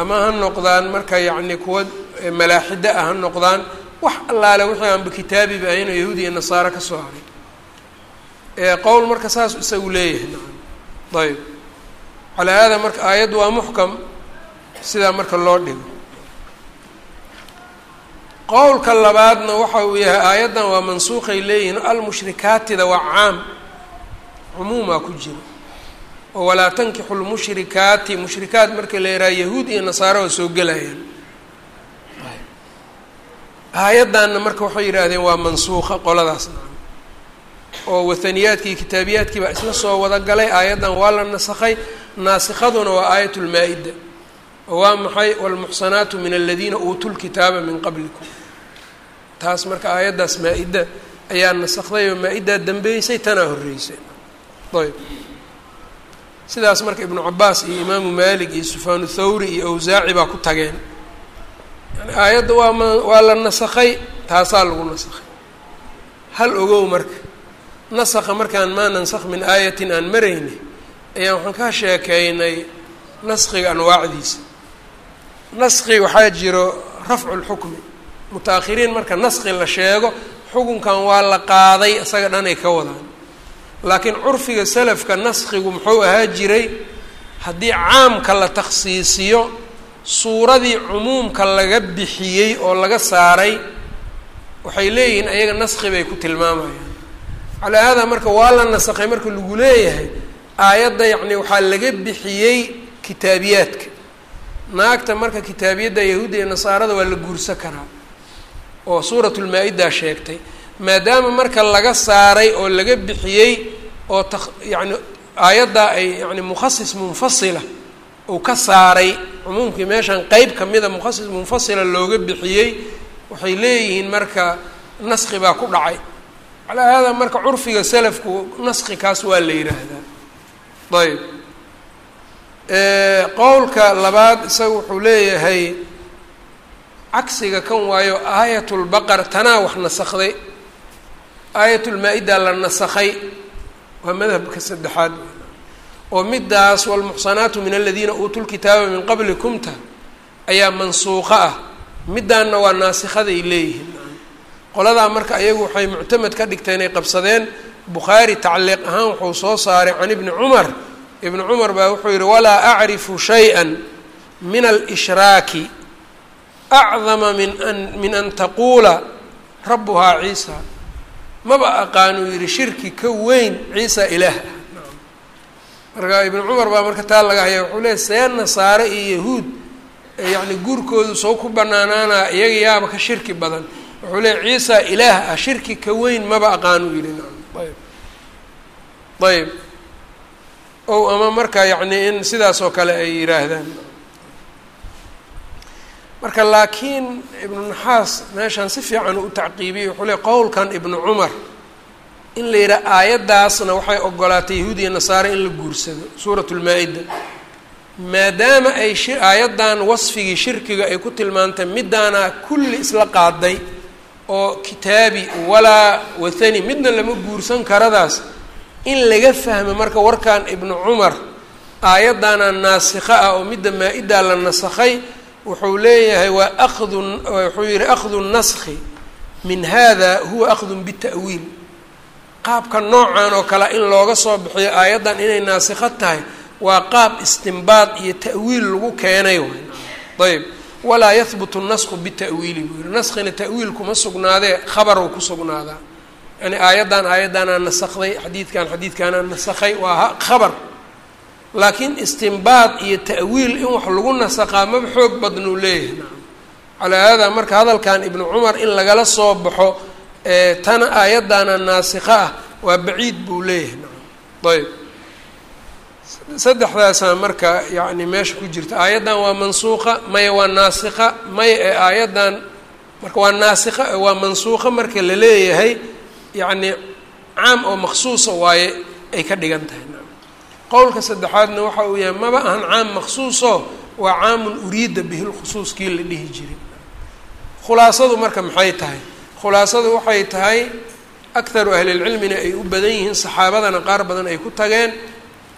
A: ama ha noqdaan marka yacni kuwa malaaxida ah ha noqdaan wax allaale wixii aanba kitaabiba ahayn oo yahuud iyo nasaare ka soo haray. Qowl marka saas isagu leeyahay nacam. Ayb calaa haada marka aayaddu waa muxkam sidaa marka loo dhigo qowlka labaadna waxa uu yahay aayaddan waa mansuuqay leeyihiin almushrikaatida waa caam cumuumaa ku jira. Oo walaa tankixu lmushrikaati mushrikaat marka la yihaaha yahuud iyo nasaare oo soo gelayaan. Aayaddanna marka waxay yidhaahdeen waa mansuuqa qoladaas. Nacam oo wathaniyaadkii kitaabiyaadkii baa isla soo wada galay aayaddan waa la nasakhay naasikaduna waa aayat lmaa-ida waa maxay waalmuxsanaatu min aladiina uutuu lkitaaba min qablikum? Taas marka aayaddaas maa-ida ayaa nasakday oo maa-idaa dambeysay tanaa horreysay. Ayb. Sidaas marka ibnu cabaas iyo imaamu maalik iyo sufyaanu thawri iyo awsaaci baa ku tageen. Yani aayadda waa waa la nasakay taasaa lagu nasakay hal ogow marka nasakha markaan maa nansakh min aayatin aan marayna ayaan waxaan ka sheekeynay naskiga anwaacdiisa naski waxaa jiro rafcu lxukmi muta-akhiriin marka naski la sheego xukunkan waa la qaaday isaga dhan ay ka wadaan. Laakiin curfiga salafka naskigu muxuu ahaa jiray haddii caamka la takhsiisiyo suuradii cumuumka laga bixiyey oo laga saaray waxay leeyihiin ayaga naski bay ku tilmaamayaan. Calaa haadaa marka waa la nasakhay marka lagu leeyahay aayadda yacni waxaa laga bixiyey kitaabiyaadka naagta marka kitaabiyadda yahuudda iyo nasaarada waa la guursa karaa oo suurat lmaa-idaa sheegtay. Maadaama marka laga saaray oo laga bixiyey oo ta yacni aayaddaa ay yani mukhasis munfasila uu ka saaray cumuumkii meeshan qeyb kamida mukhasis munfasila looga bixiyey waxay leeyihiin marka naski baa ku dhacay. Calaa haadaa marka curfiga salafku naski kaas waa la yidhaahdaa. Ayb qowlka labaad isaga wuxuu leeyahay cagsiga kan waayo aayatulbaqar tanaa wax nasakday. Aayatulmaa-ida la nasakhay. Waa madhabka saddexaad. Oo midaas walmuxsanaatu min aladiina uutuu lkitaaba min qablikumta ayaa mansuuqo ah. Midaanna waa naasikhaday leeyihiin. Qoladaa marka ayagu waxay muctamed ka dhigteen ay qabsadeen. Bukhaari tacliiq ahaan wuxuu soo saaray can ibni cumar ibni cumar baa wuxuu yihi walaa acrifu shayئa min alishraaki acdama min an min an taquula rabuhaa ciisa. Maba aqaanuu yihi shirki ka weyn ciisa ilaah. Ah marka ibnu cumar baa marka taa laga haya wuxuu leeyay see nasaare iyo yahuud yacni guurkoodu soo ku banaanaanaa iyaga yaaba ka shirki badan. Wuxuu leeyay ciisa ilaah ah shirki ka weyn maba aqaanuu yihi ayb ayb ow ama marka yacni in sidaas oo kale ay yidhaahdaan marka laakiin ibnu naxaas meeshaan si fiican u tacqiibiyey wuxuu leey qowlkan ibnu cumar in la yidhaha aayaddaasna waxay ogolaatay yahuud iyo nasaare in la guursado suurat lmaa-ida maadaama ay shi aayaddan wasfigii shirkiga ay ku tilmaantay midaana kulli isla qaaday oo kitaabi walaa wathani midna lama guursan karadaas in laga fahmo marka warkan ibnu cumar aayaddaana naasikha ah oo midda maa-idaa la nasakhay wuxuu leeyahay waa akdu wuxuu yihi akhdu naskhi min hada huwa akhdun bita'wiil qaabka noocan oo kale in looga soo bixiyo aayaddan inay naasikho tahay waa qaab istimbaad iyo ta'wiil lagu keenay ayb walaa yahbutu nasku bita'wiili buu yihi naskina ta'wiil kuma sugnaadee khabarow ku sugnaadaa yani aayaddan aayaddaanaa nasakday xadiidkan xadiidkaanaa nasakhay waa khabar. Laakiin istimbaad iyo ta'wiil in wax lagu nasaqaa maba xoog badnuu leeyahay. Calaa haadaa marka hadalkan ibnu cumar in lagala soo baxo tana aayaddaana naasikho ah waa baciid buu leeyahay. Ayb. Saddexdaasaa marka yacni meesha ku jirta. Aayaddan waa mansuuqa maya waa naasikha maya ee aayaddan marka waa naasikha waa mansuuqa marka la leeyahay yacni caam oo maksuusa waaye ay ka dhigan tahay. Qowlka saddexaadna waxa uu yahay maba ahan caam maksuuso waa caamun uriida bihi lkhusuus kii la dhihi jiray khulaasadu marka maxay tahay? Khulaasadu waxay tahay akharu ahlilcilmina ay u badan yihiin saxaabadana qaar badan ay ku tageen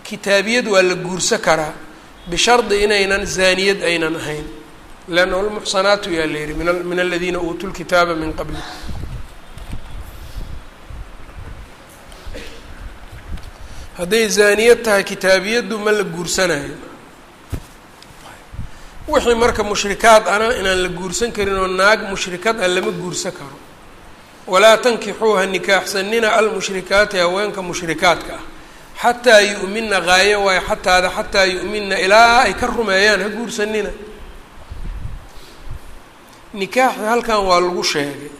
A: kitaabiyad waa la guursa karaa. Bishardi inaynan zaaniyad aynan ahayn. Leanna almuxsanaatu yaa la yihi min aladiina uutuu lkitaaba min qabli hadday zaaniyad tahay kitaabiyaddu ma la guursanayo. Wixii marka mushrikaad ana inaan la guursan karin oo naag mushrikad ah lama guursan karo. Walaa tankixuuha nikaaxsanina almushrikaati haweenka mushrikaadka ah. Xataa yu'mina qaayo waayo xataada xataa yu'mina ilaa ay ka rumeeyaan ha guursanina. Nikaaxi halkan waa lagu sheegay.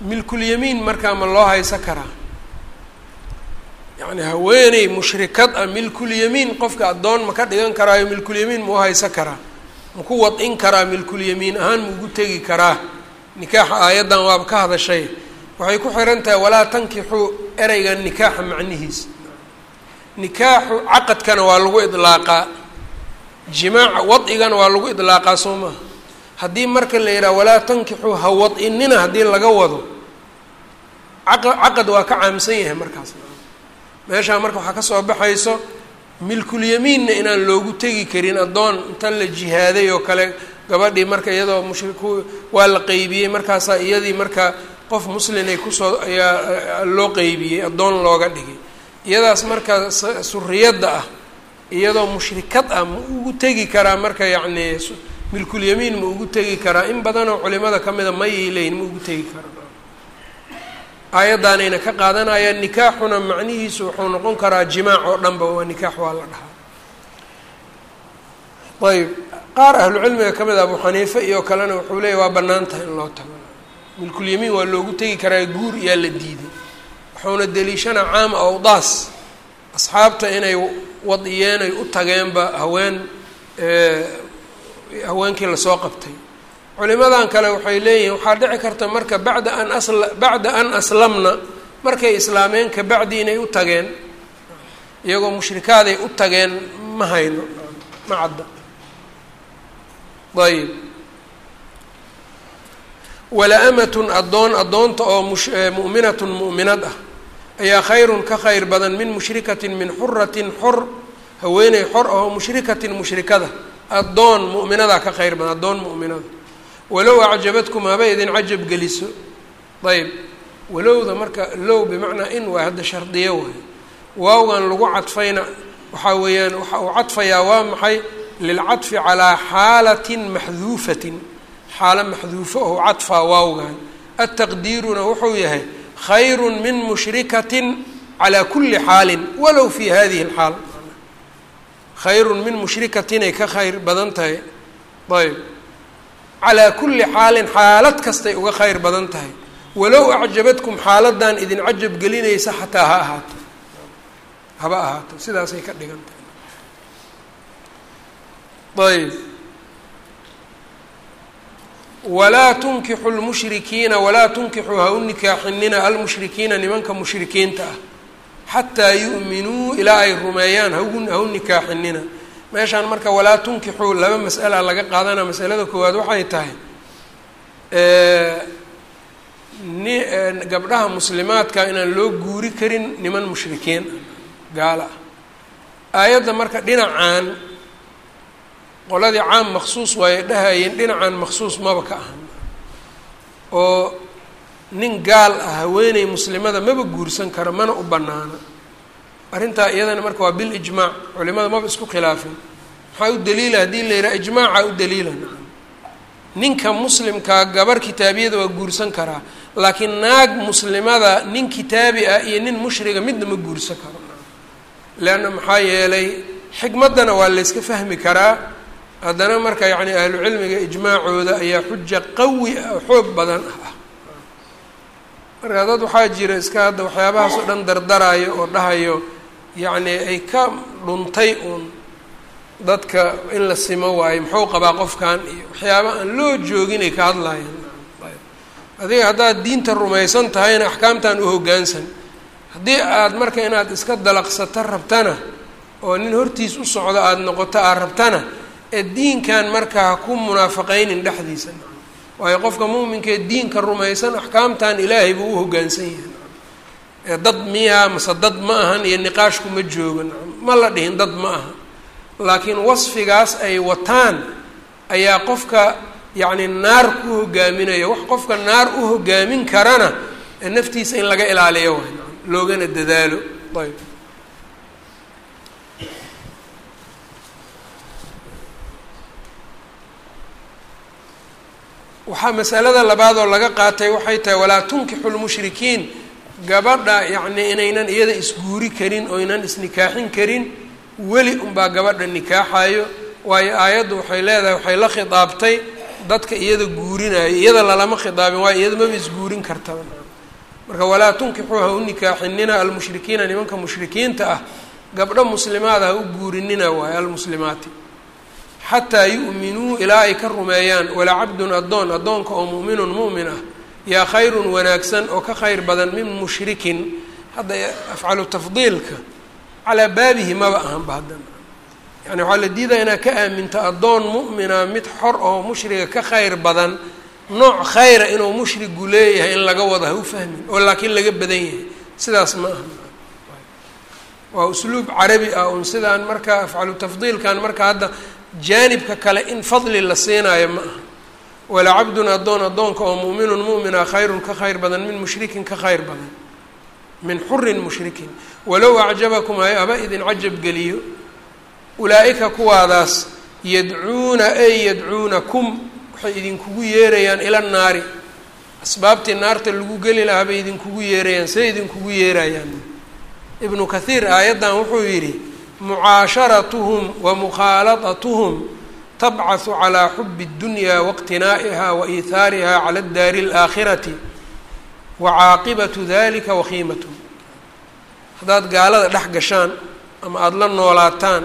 A: Milkulyamiin markaa ma loo haysan karaa yacni haweeney mushrikad ah milkulyamiin qofka addoon ma ka dhigan karaayo milkulyamiin ma u haysan karaa? Ma ku wad-in karaa milkulyamiin ahaan ma ugu tegi karaa? Nikaaxa aayaddan waaba ka hadashay. Waxay ku xihan tahay walaa tankixuu ereyga nikaaxa macnihiisa nikaaxu caqadkana waa lagu idlaaqaa. Jimaaca wad-igana waa lagu idlaaqaa soo maha haddii marka la yidhaha walaa tankixuu ha wad-inina haddii laga wado caqa caqad waa ka caamsan yahay markaas meeshaa marka waxaa ka soo baxayso milkulyamiinna inaan loogu tegi karin addoon inta la jihaaday oo kale gabadhii marka iyadoo mushriku waa la qeybiyey markaasaa iyadii marka qof muslinay ku soo ayaa loo qeybiyey addoon looga dhigay. Iyadaas marka suriyadda ah iyadoo mushrikad ah ma ugu tegi karaa marka yacni milkulyamiin ma ugu tegi karaa. In badanoo culimada ka mida mayay leeyihiin ma ugu tegi karaa aayaddaanayna ka qaadanayaan nikaaxuna macnihiisu wuxuu noqon karaa jimaac oo dhanba waa nikaax waa la dhahaa. Ayb qaar ahlucilmiga ka mid a abu xaniife iyo kalena wuxuu leeyahy waa bannaan tahay in loo tago. Milkulyamiin waa loogu tegi karaa guur iyaa la diiday. Wuxuuna deliishana caama awdaas. Asxaabta inay wadiyeen ay u tageenba haween haweenkii la soo qabtay culimadan kale waxay leeyihiin waxaa dhici karta marka bacda an asla bacda an aslamna markay islaameen kabacdi inay u tageen iyagoo mushrikaaday u tageen ma hayno ma cadda. Ayb wala amatun addoon addoonta oo mush mu'minatun mu'minad ah ayaa khayrun ka khayr badan min mushrikatin min xuratin xor haweeney xor ahoo mushrikatin mushrikada addoon mu'minadaa ka khayr badan addoon mu'minada walow acjabadkum haba idin cajab geliso. Ayb walowda marka low bimacnaa in waa hadda shardiyo waay. Waawgan lagu cadfayna. Waxaa weeyaan waxa uu cadfayaa waa maxay? Lilcadfi calaa xaalatin maxduufatin. Xaalo maxduufo oo cadfaa waawgan ataqdiiruna wuxuu yahay khayru min mushrikatin calaa kuli xaalin. Walow fi hadihi اlxaal khayrun min mushrikatinay ka khayr badan tahay. Ayb calaa kulli xaalin xaalad kastay uga khayr badan tahay. Walow acjabadkum xaaladan idin cajab gelinaysa xataa ha ahaato. Haba ahaato. Sidaasay ka dhigan tahay. Ayb. Walaa tunkixu lmushrikiina walaa tunkixuu ha u nikaaxinina almushrikiina nimanka mushrikiinta ah. Xataa yu'minuu ilaa ay rumeeyaan hau ha u nikaaxinina meeshaan marka walaa tunkixuu laba mas'ala laga qaadana masalada koowaad waxay tahay ni gabdhaha muslimaadka inaan loo guuri karin niman mushrikiin gaala. Ah aayadda marka dhinacan qoladii caam maksuus waaye dhahayeen dhinacan maksuus maba ka ahan. Oo nin gaal ah haweeney muslimada maba guursan karo mana u banaana arrintaa iyadana marka waa bil ijmaac culimada maba isku khilaafin. Maxaa u daliila haddii la yidhaha ijmaaca u daliila ninka muslimkaa gabar kitaabiyada waa guursan karaa laakiin naag muslimada nin kitaabi ah iyo nin mushriga midna ma guursan karo. Leanna maxaa yeelay xikmaddana waa layska fahmi karaa. Haddana marka yacni ahlu cilmiga ijmaacooda ayaa xuja qawi ah oo xoog badan ah. Marka dad waxaa jira iska hadda waxyaabahaas oo dhan dardarayo oo dhahayo yacni ay ka dhuntay uun dadka in la simo waayo muxuu qabaa qofkan iyo waxyaaba aan loo joogin ay ka hadlayaan. Adiga haddaad diinta rumaysan tahayna axkaamtan u hoggaansan haddii aad marka inaad iska dalaqsato rabtana oo nin hortiis u socdo aada noqoto aad rabtana ee diinkan marka ha ku munaafaqaynin dhexdiisa. Waayo qofka muuminkaee diinka rumaysan axkaamtan ilaahay buu u hoggaansan yahay dad miyaa mase dad ma ahan iyo niqaashku ma joogan ma la dhihin dad ma aha. Laakiin wasfigaas ay wataan ayaa qofka yacni naar ku hogaaminaya wax qofka naar u hogaamin karana naftiisa in laga ilaaliyo way. Loogana dadaalo. Ayb waxaa masalada labaad oo laga qaatay waxay tahay walaa tunkixu lmushrikiin gabadha yacni inaynan iyada isguuri karin oo ynan isnikaaxin karin weli unbaa gabadha nikaaxayo waayo aayaddu waxay leedahay waxay la khidaabtay dadka iyada guurinayo iyada lalama khidaabin waayo iyada maba isguurin kartaba marka walaa tunkixuu ha u nikaaxinina almushrikiina nimanka mushrikiinta ah gabdho muslimaada ha u guurinina waayo almuslimaati. Xataa yu'minuu ilaa ay ka rumeeyaan walaa cabdun addoon addoonka oo mu'minun mu'min ah yaa khayrun wanaagsan oo ka khayr badan min mushrikin. Hadda afcalu tafdiilka calaa baabihi maba ahanba haddana yani waxaa la diidaya inaad ka aaminto addoon mu'mina mid xor oo mushriga ka khayr badan nooc khayra inuu mushrigu leeyahay in laga wado ha u fahmin oo laakiin laga badan yahay. Sidaas ma aha. Waa usluub carabi ah un sidaan marka afcalu tafdiilkan marka hadda jaanibka kale in fadli la siinaayo ma aha walaa cabdun addoon addoonka oo mu'minun mu'mina khayrun ka khayr badan min mushrikin ka khayr badan min xurin mushrikin. Walow acjabakum hay aba idin cajab geliyo ulaa-ika kuwaadaas yadcuuna ay yadcuunakum waxay idinkugu yeerayaan ila naari. Asbaabtii naarta lagu geli lahaa bay idinkugu yeerayaan say idinkugu yeerayaan. Ibnu kathiir aayaddan wuxuu yidhi mucaasharatuhum wa mukhaaladatuhum tabcahu calaa xubi اdunya wاqtinaa'iha wa iihaariha cala daari اlaakhirati wa caaqibatu dalika wakiimatun haddaad gaalada dhex gashaan ama aada la noolaataan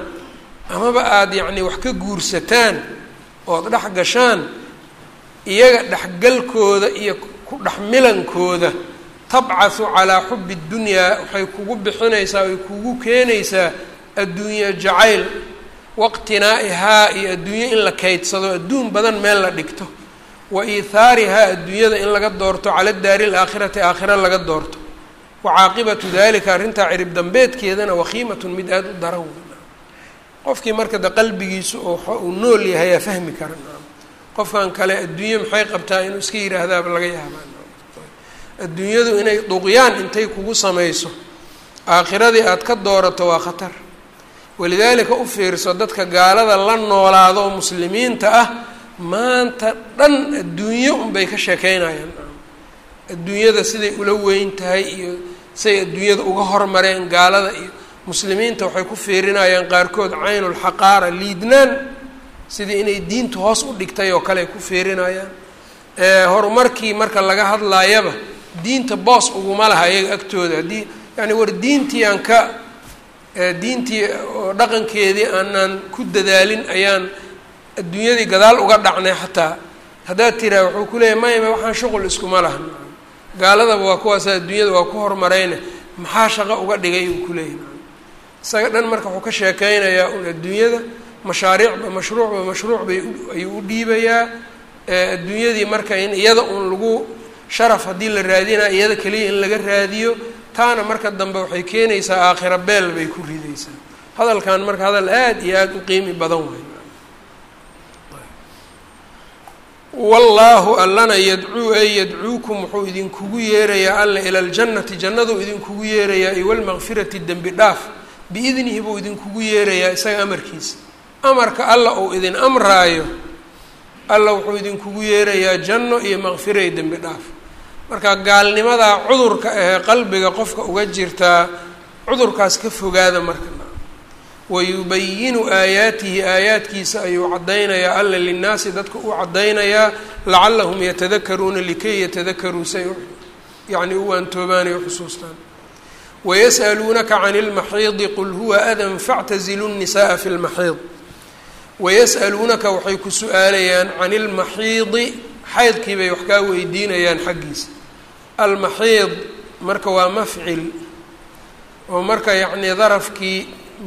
A: amaba aada yacnii wax ka guursataan ood dhex gashaan iyaga dhexgalkooda iyo ku dhexmilankooda tabcahu calaa xubi اdunyaa waxay kugu bixinaysaa ay kugu keenaysaa adduunye jacayl waqtinaa'ihaa iyo adduunye in la kaydsado adduun badan meel la dhigto. Wa iithaarihaa adduunyada in laga doorto cala daari alaakhirati aakhira laga doorto. Wa caaqibatu dalika arrintaa cirib dambeedkeedana wakiimatun mid aada u daran wey qofkii marka de qalbigiisu uu nool yahayaa fahmi kara qofkan kale adduunye maxay qabtaa inuu iska yidhaahdaaba laga yaabaa? Adduunyadu inay duqyaan intay kugu samayso aakhiradii aada ka doorato waa khatar walidaalika u fiirso dadka gaalada la noolaado oo muslimiinta ah maanta dhan adduunyo unbay ka sheekeynayaan adduunyada siday ula weyn tahay iyo siday adduunyada uga hormareen gaalada iyo muslimiinta waxay ku fiirinayaan qaarkood caynulxaqaara liidnaan sidii inay diinta hoos u dhigtay oo kale ay ku fiirinayaan. Horumarkii marka laga hadlaayaba diinta boos uguma laha iyaga agtooda. Haddii yani war diintii aan ka diintii oo dhaqankeedii aanaan ku dadaalin ayaan adduunyadii gadaal uga dhacnay xataa. Haddaad tiraa wuxuu ku leeyahy mayma waxaan shuqul iskuma lahan. Gaaladaba waa kuwaasa adduunyada waa ku horumarayne maxaa shaqo uga dhigay uu ku leeyahy isaga dhan marka wuxuu ka sheekeynayaa un adduunyada mashaariicba mashruucba mashruuc bay ayuu u dhiibayaa. Adduunyadii marka in iyada uun lagu sharaf haddii la raadinaya iyada keliya in laga raadiyo taana marka dambe waxay keenaysaa aakhira beel bay ku ridaysaa. Hadalkan marka hadal aada iyo aada u qiimi badan wey wallaahu allana yadcuu ay yadcuukum wuxuu idinkugu yeerayaa alla ila ljannati jannaduu idinkugu yeerayaa iyo dembi dhaaf biidnihi buu idinkugu yeerayaa isaga amarkiisa. Amarka alla uu idin amraayo alla wuxuu idinkugu yeerayaa janno iyo maqfira iyo dembi dhaaf marka gaalnimadaa cudurka ahee qalbiga qofka uga jirtaa cudurkaas ka fogaada marka. Wayubayinu aayaatihi aayaadkiisa ayuu caddaynayaa alla linnaasi dadka u caddaynayaa lacallahum yatadakaruuna likay yatadakaruu say yacni u waantoobaanay xusuustaan. Wayas'aluunaka can ilmaxiidi qul huwa adan factazilu nnisa'a fi lmaxiid wayas'aluunaka waxay ku su'aalayaan can ilmaxiidi xaydkii bay wax kaa weydiinayaan xaggiisa almaxiid marka waa mafcil oo marka yacnii darafkii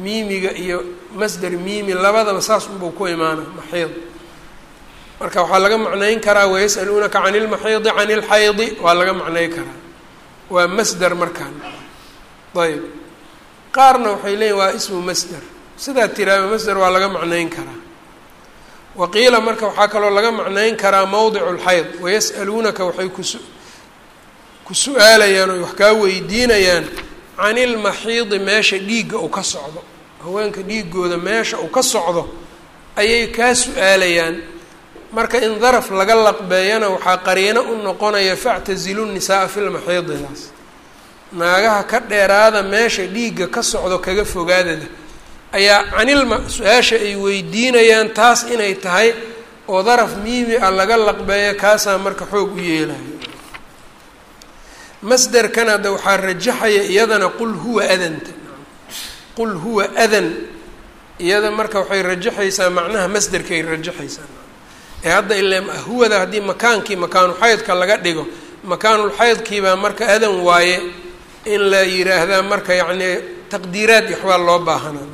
A: miimiga iyo masder miimi labadaba saas unbuu ku imaana maxiid. Marka waxaa laga macnayn karaa wayas'aluunaka can ilmaxiidi can ilxaydi waa laga macnayn karaa. Waa masder markaan. Ayb qaarna waxay leeyihiin waa ismu masder. Sidaa tiraaba masder waa laga macnayn karaa. Waqiila marka waxaa kaloo laga macnayn karaa mowdicu lxayd wayas'aluunaka waxay kusu ku su'aalayaan oy wax kaa weydiinayaan can ilmaxiidi meesha dhiigga uu ka socdo haweenka dhiigooda meesha uu ka socdo ayay kaa su'aalayaan. Marka in daraf laga laqbeeyana waxaa qariino u noqonaya factazilu nisaaa fi lmaxiididaas naagaha ka dheeraada meesha dhiigga ka socdo kaga fogaadada. Ayaa canilma su'aasha ay weydiinayaan taas inay tahay oo daraf miimi ah laga laqbeeyo kaasaa marka xoog u yeelayo masderkan hadda waxaa rajaxaya iyadana qul huwa adanta. Qul huwa adan. Iyada marka waxay rajaxaysaa macnaha masderkay rajaxaysaa. Ee hadda ile huwada haddii makaankii makaanu xaydka laga dhigo makaanulxaydkiibaa marka adan waaye in la yiraahdaa marka yacni taqdiiraad waxbaa loo baahanaa.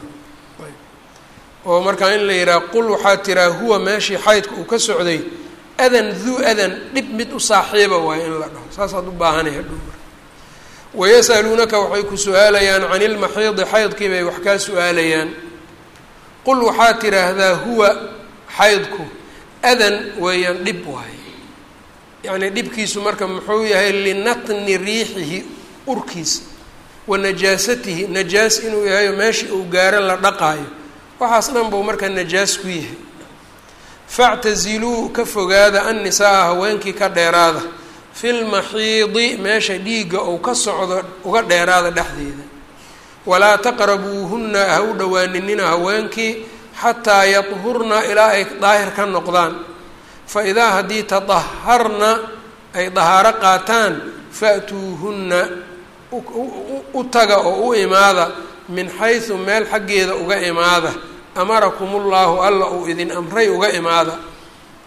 A: Oo markaa in la yidhaha qul waxaa tiraa huwa meeshii xaydka uu ka socday adan duu adan dhib mid u saaxiiba waayo in la dhaho. Saasaad u baahanaya dhow marka wayasaluunaka waxay ku su'aalayaan can ilmaxiidi xaydkii bay wax kaa su'aalayaan. Qul waxaa tiraahdaa huwa xaydku adan weeyaan dhib waaye. Yacni dhibkiisu marka muxuu yahay linatni riixihi urkiisa wa najaasatihi. Najaas inuu yahayo meeshii uu gaaro la dhaqaayo. Waxaas dhan buu marka najaas ku yahay factaziluu ka fogaada annisaa haweenkii ka dheeraada. Fi lmaxiidi meesha dhiigga uu ka socdo uga dheeraada dhexdeeda. Walaa taqrabuuhunna ha u dhowaaninina haweenkii xataa yadhurna ilaa ay daahir ka noqdaan. Fa idaa haddii tadaharna ay dahaaro qaataan fa'tuuhunna u taga oo u imaada min xaysu meel xaggeeda uga imaada amarakum ullahu alla uu idin amray uga imaada.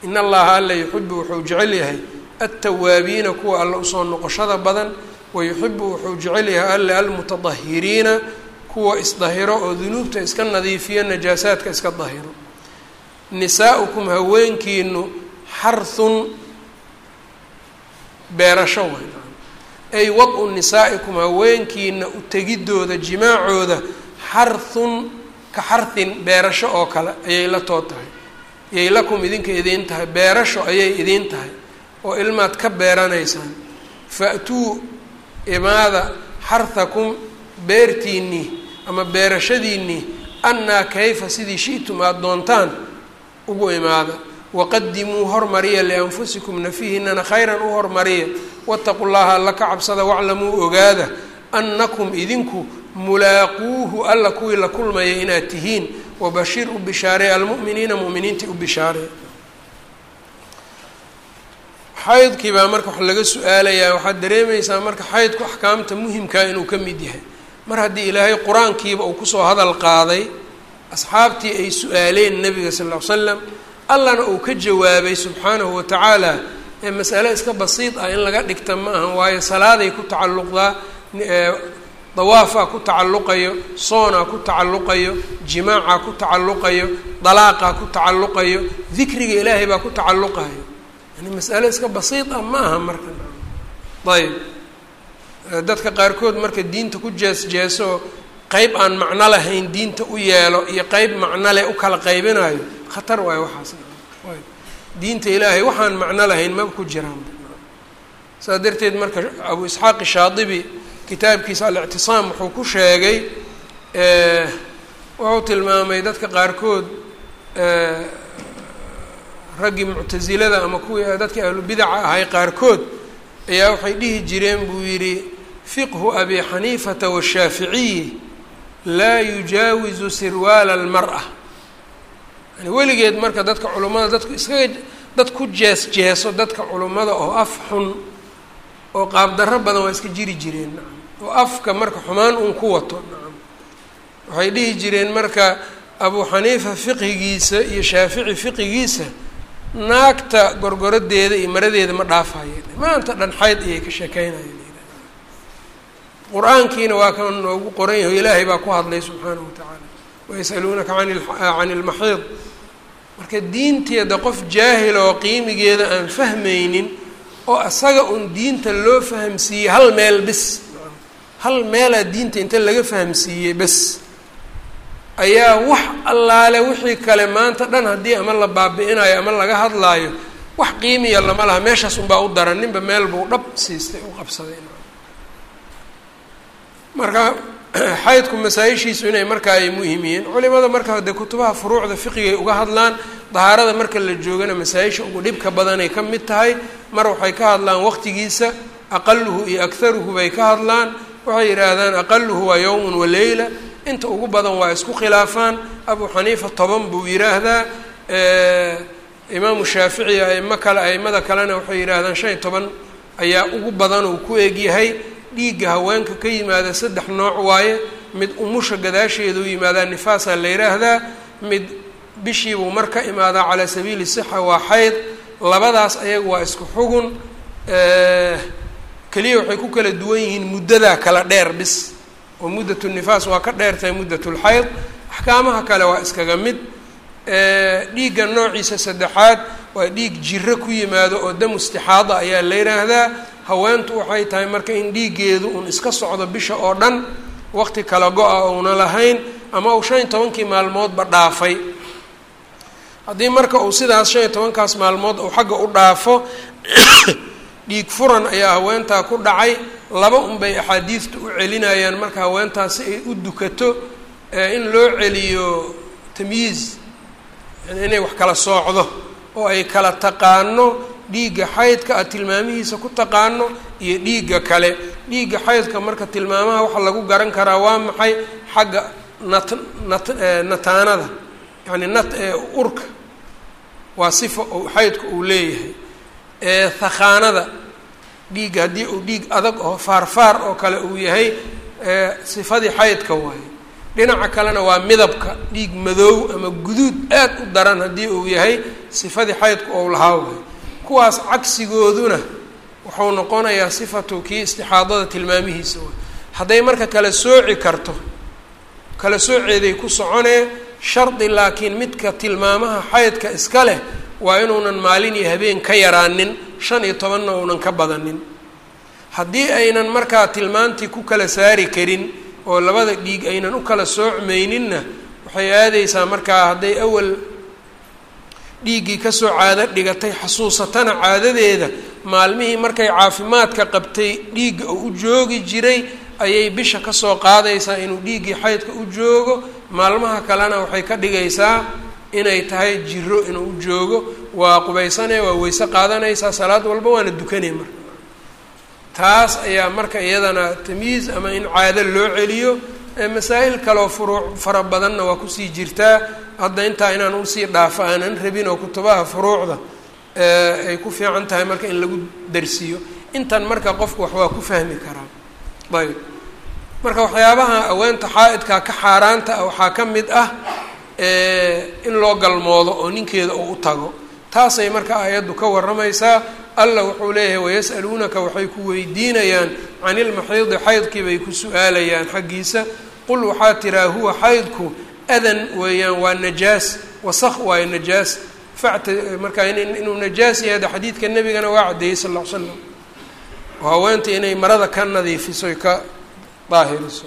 A: In allaha alla yuxibu wuxuu jecel yahay altawaabiina kuwa alla u soo noqoshada badan. Wayuxibu wuxuu jecel yahay alle almutadahiriina kuwa isdahiro oo dunuubta iska nadiifiyo najaasaadka iska dahiro. Nisaa'ukum haweenkiinu xarhun beerasho way. Ay wad-u nisaa'ikum haweenkiina u tegidooda jimaacooda xarhun ka beerasho oo kale ayay la too tahay. Ayay lakum idinka idiin tahay beerasho ayay idiin tahay. Oo ilmaad ka beeranaysaan fa-tuu imaada xarhakum beertiinnii ama beerashadiinnii annaa kayfa sidii shi'tum aada doontaan ugu imaada. Waqadimuu hormariya lianfusikum nafihinana khayran u hormariya. Waataqu llaha alla ka cabsada waclamuu ogaada annakum idinku mulaaquuhu alla kuwii la kulmaya inaad tihiin wabashir u bishaaree almu'miniina mu'miniintii u bishaaree xaydkii baa marka wax laga su'aalayaa waxaad dareemaysaa marka xaydku axkaamta muhimkaa inuu ka mid yahay. Mar haddii ilaahay qur'aankiiba uu ku soo hadal qaaday asxaabtii ay su'aaleen nabiga sal ll ly slam allana uu ka jawaabay subxaanahu watacaala ee masale iska basiid ah in laga dhigta ma ahan waayo salaaday ku tacalluqdaa dawaafaa ku tacalluqayo soonaa ku tacalluqayo jimaacaa ku tacalluqayo dalaaqaa ku tacalluqayo dikriga ilaahay baa ku tacalluqayo. Yani masale iska basiid ah ma aha marka ayb dadka qaarkood marka diinta ku jees jeesoo qeyb aan macno lahayn diinta u yeelo iyo qeyb macno leh u kala qaybinayo khatar waayo waxaas. Diinta ilaahay waxaan macno lahayn maba ku jiraan. Saas darteed marka abu isxaaq shaadibi kitaabkiisa alictisaam wuxuu ku sheegay wuxuu tilmaamay dadka qaarkood raggii muctasilada ama kuwii dadkii ahlubidaca ahay qaarkood ayaa waxay dhihi jireen buu yidhi fiqhu abi xaniifata washaaficiyi laa yujaawizu sirwaala almar-a. Yani weligeed marka dadka culummada dadku iskaga dad ku jees jeeso dadka culummada oo af xun oo qaabdarro badan waa iska jiri jireen oo afka marka xumaan uun ku wato. Waxay dhihi jireen marka abu xaniifa fiqigiisa iyo shaafici fiqigiisa naagta gorgoradeeda iyo maradeeda ma dhaafayeen. Maanta dhan xayd ayay ka sheekeynayeen qur'aankiina waa kan noogu qoran yaho ilaahay baa ku hadlay subxaanahu watacaala wayasaluunaka an can ilmaxiid marka diinteeda qof jaahil oo qiimigeeda aan fahmaynin oo asaga un diinta loo fahamsiiyey hal meel bes hal meelaa diinta inta laga fahamsiiyey bes. Ayaa wax allaale wixii kale maanta dhan haddii ama la baabi'inayo ama laga hadlaayo wax qiimiya lama laha. Meeshaas unbaa u daran. Ninba meel buu dhab siistay u qabsaday. Marka [clears throat] xaydku masaa-ishiisu inay markaa ay muhiim yihiin. Culimada marka dee kutubaha furuucda fiqigay uga hadlaan dahaarada marka la joogana masaa-isha ugu dhibka badanay ka mid tahay. Mar waxay ka hadlaan waqtigiisa aqaluhu iyo akharuhu bay ka hadlaan waxay yidhaahdaan aqaluhu waa yowmun wa leyla inta ugu badan waa isku khilaafaan. Abu xaniifa toban buu yidhaahdaa. Imaamu shaafici aimo kale aimada kalena waxay yidhaahdaan shan iyo toban ayaa ugu badan uu ku egyahay dhiigga haweenka ka yimaada saddex nooc waaye. Mid umusha gadaasheeduu yimaadaa nifaasaa la yidhaahdaa. Mid bishiibuu mar ka imaadaa calaa sabiili sixa waa xayd. Labadaas ayaga waa isku xugun keliya waxay ku kala duwan yihiin muddadaa kala dheer bis. Oo muddatu nifaas waa ka dheer tahay muddatulxayd axkaamaha kale waa iskaga mid. Dhiigga noociisa saddexaad waa dhiig jiro ku yimaado oo dam istixaada ayaa la yidhaahdaa haweentu waxay tahay marka in dhiiggeedu uun iska socdo bisha oo dhan waqti kala go-a uuna lahayn ama uu shan iyo tobankii maalmoodba dhaafay. Haddii marka uu sidaas shan iyo tobankaas maalmood uu xagga u dhaafo dhiig furan ayaa haweentaa ku dhacay. Laba unbay axaadiidtu u celinayaan marka haweentaas si ay u dukato in loo celiyo tamyiiz yani inay wax kala soocdo oo ay kala taqaano dhiigga xaydka a tilmaamihiisa ku taqaano iyo dhiigga kale. Dhiigga xaydka marka tilmaamaha waxaa lagu garan karaa waa maxay? Xagga nat nat nataanada yacni nat urka. Waa sifa xaydka uu leeyahay. Thakhaanada dhiigga haddii uu dhiig adag oo faarfaar oo kale uu yahay sifadii xaydka waaye. Dhinaca kalena waa midabka dhiig madoow ama guduud aad u daran haddii uu yahay sifadii xaydku ou lahaa waaye. Kuwaas cagsigooduna wuxuu noqonayaa sifatu kii istixaadada tilmaamihiisa waay hadday marka kala sooci karto kala sooceeday ku soconee shardi laakiin midka tilmaamaha xaydka iska leh waa inuunan maalin iyo habeen ka yaraanin shan iyo tobanna uunan ka badanin. Haddii aynan markaa tilmaantii ku kala saari karin oo labada dhiig aynan u kala soocmayninna waxay aadeysaa markaa hadday awal dhiiggii ka soo caado dhigatay xasuusatana caadadeeda maalmihii markay caafimaadka qabtay dhiigga oo u joogi jiray ayay bisha ka soo qaadaysaa inuu dhiiggii xaydka u joogo. Maalmaha kalena waxay ka dhigaysaa inay tahay jiro inuu u joogo waa qubaysanee waa weyse qaadanaysaa salaad walba waana dukanay marka. Taas ayaa marka iyadana tamyiiz ama in caado loo celiyo masaa-il kaleoo furuuc fara badanna waa ku sii jirtaa. Hadda intaa inaan u sii dhaafo aanan rabin oo kutubaha furuucda ay ku fiican tahay marka in lagu darsiyo intan marka qofku wax waa ku fahmi karaa. Ayb marka waxyaabaha aweenta xaa-idka ka xaaraanta waxaa ka mid ah in loo galmoodo oo ninkeeda uu u tago. Taasay marka aayaddu ka warramaysaa. Allah wuxuu leeyahay wayas'aluunaka waxay ku weydiinayaan can ilmaxiidi xaydkii bay ku su'aalayaan xaggiisa. Qul waxaa tiraa huwa xaydku adan weeyaan waa najaas wasaq waayo najaas. Facta marka inuu najaas yahay xadiidka nebigana waa caddeeyey sal ly slam oo haweenta inay marada ka nadiifiso ka daahiriso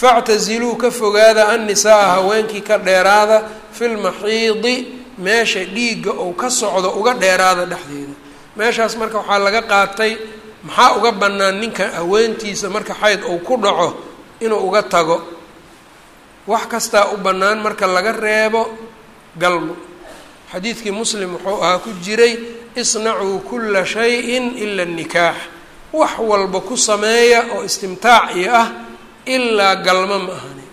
A: factaziluu ka fogaada annisaaa haweenkii ka dheeraada fi lmaxiidi meesha dhiigga uu ka socdo uga dheeraada dhexdeeda. Meeshaas marka waxaa laga qaatay maxaa uga bannaan ninka haweentiisa marka xayd uu ku dhaco inuu uga tago? Wax kastaa u bannaan marka laga reebo galmo xadiidkii muslim wuxuu ahaa ku jiray isnacuu kulla shayin ila nikaax. Wax walba ku sameeya oo istimtaac iyo ah ilaa galmo ma ahani.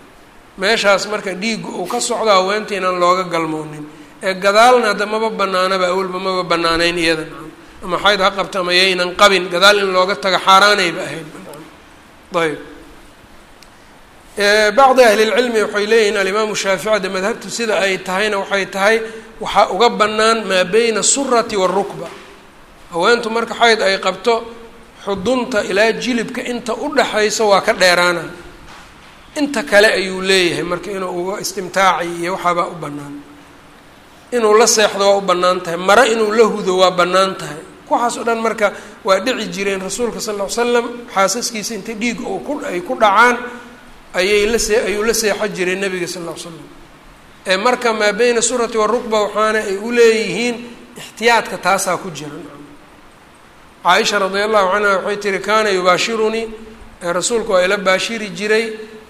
A: Meeshaas marka dhiigga uu ka socdo haweenta inaan looga galmoonin. Ee gadaalna hadda maba banaanaba awalba maba banaaneyn iyada. Ama xayd ha qabta ama yaynan qabin gadaal in looga tago xaaraanayba ahayd ayb bacdi ahlilcilmi waxay leeyihiin alimaamu shaafici de madhabtu sida ay tahayna waxay tahay waxaa uga bannaan maa beyna surati waarukba haweentu marka xayd ay qabto xudunta ilaa jilibka inta u dhaxayso waa ka dheeraana inta kale ayuu leeyahay marka inuu uga istimtaaci iyo waxaabaa u bannaan. Inuu la seexdo waa u bannaan tahay mare inuu la hudo waa bannaan tahay. Waxaas oo dhan marka waa dhici jireen rasuulka sal ll ly xaasaskiisa inta dhiig oo ku ay ku dhacaan ayay la see ayuu la seexo jiray nebiga sal ll ly slam ee marka maa beyna surati warukba waxaana ay u leeyihiin ixtiyaadka taasaa ku jira. Caaisha radi allahu canha waxay tihi kaana yubaashirunii rasuulku waa ila baashiri jiray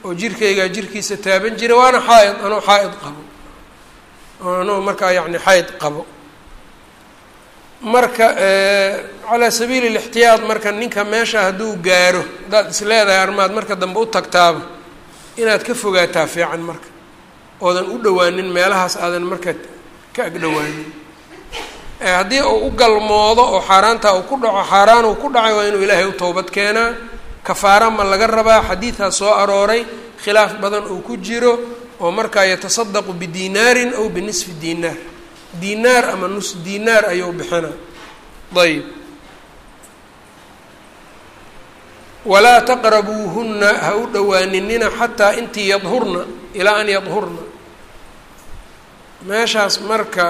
A: oo jirkaygaa jirkiisa taaban jiray waana xaaid anoo xaaid qabo. Anoo markaa yacni xayd qabo. Marka calaa sabiili lixtiyaad marka ninka meesha hadduu gaaro haddaad is leedahay armaad marka dambe u tagtaaba inaad ka fogaataa fiican marka. Oodan u dhowaanin meelahaas aadan marka ka ag dhowaanin. Haddii uu u galmoodo oo xaaraantaa uu ku dhaco xaaraan uu ku dhacay waa inuu ilaahay u towbad keenaa kafaara ma laga rabaa? Xadiidaa soo arooray khilaaf badan uu ku jiro oo markaa yatasadaqu bidinaarin aw binisfi dinaar dinaar ama nus dinaar ayuu bixina ayb walaa taqrabuuhunna ha u dhowaaninina xataa intii yadhurna ilaa an yadhurna. Meeshaas marka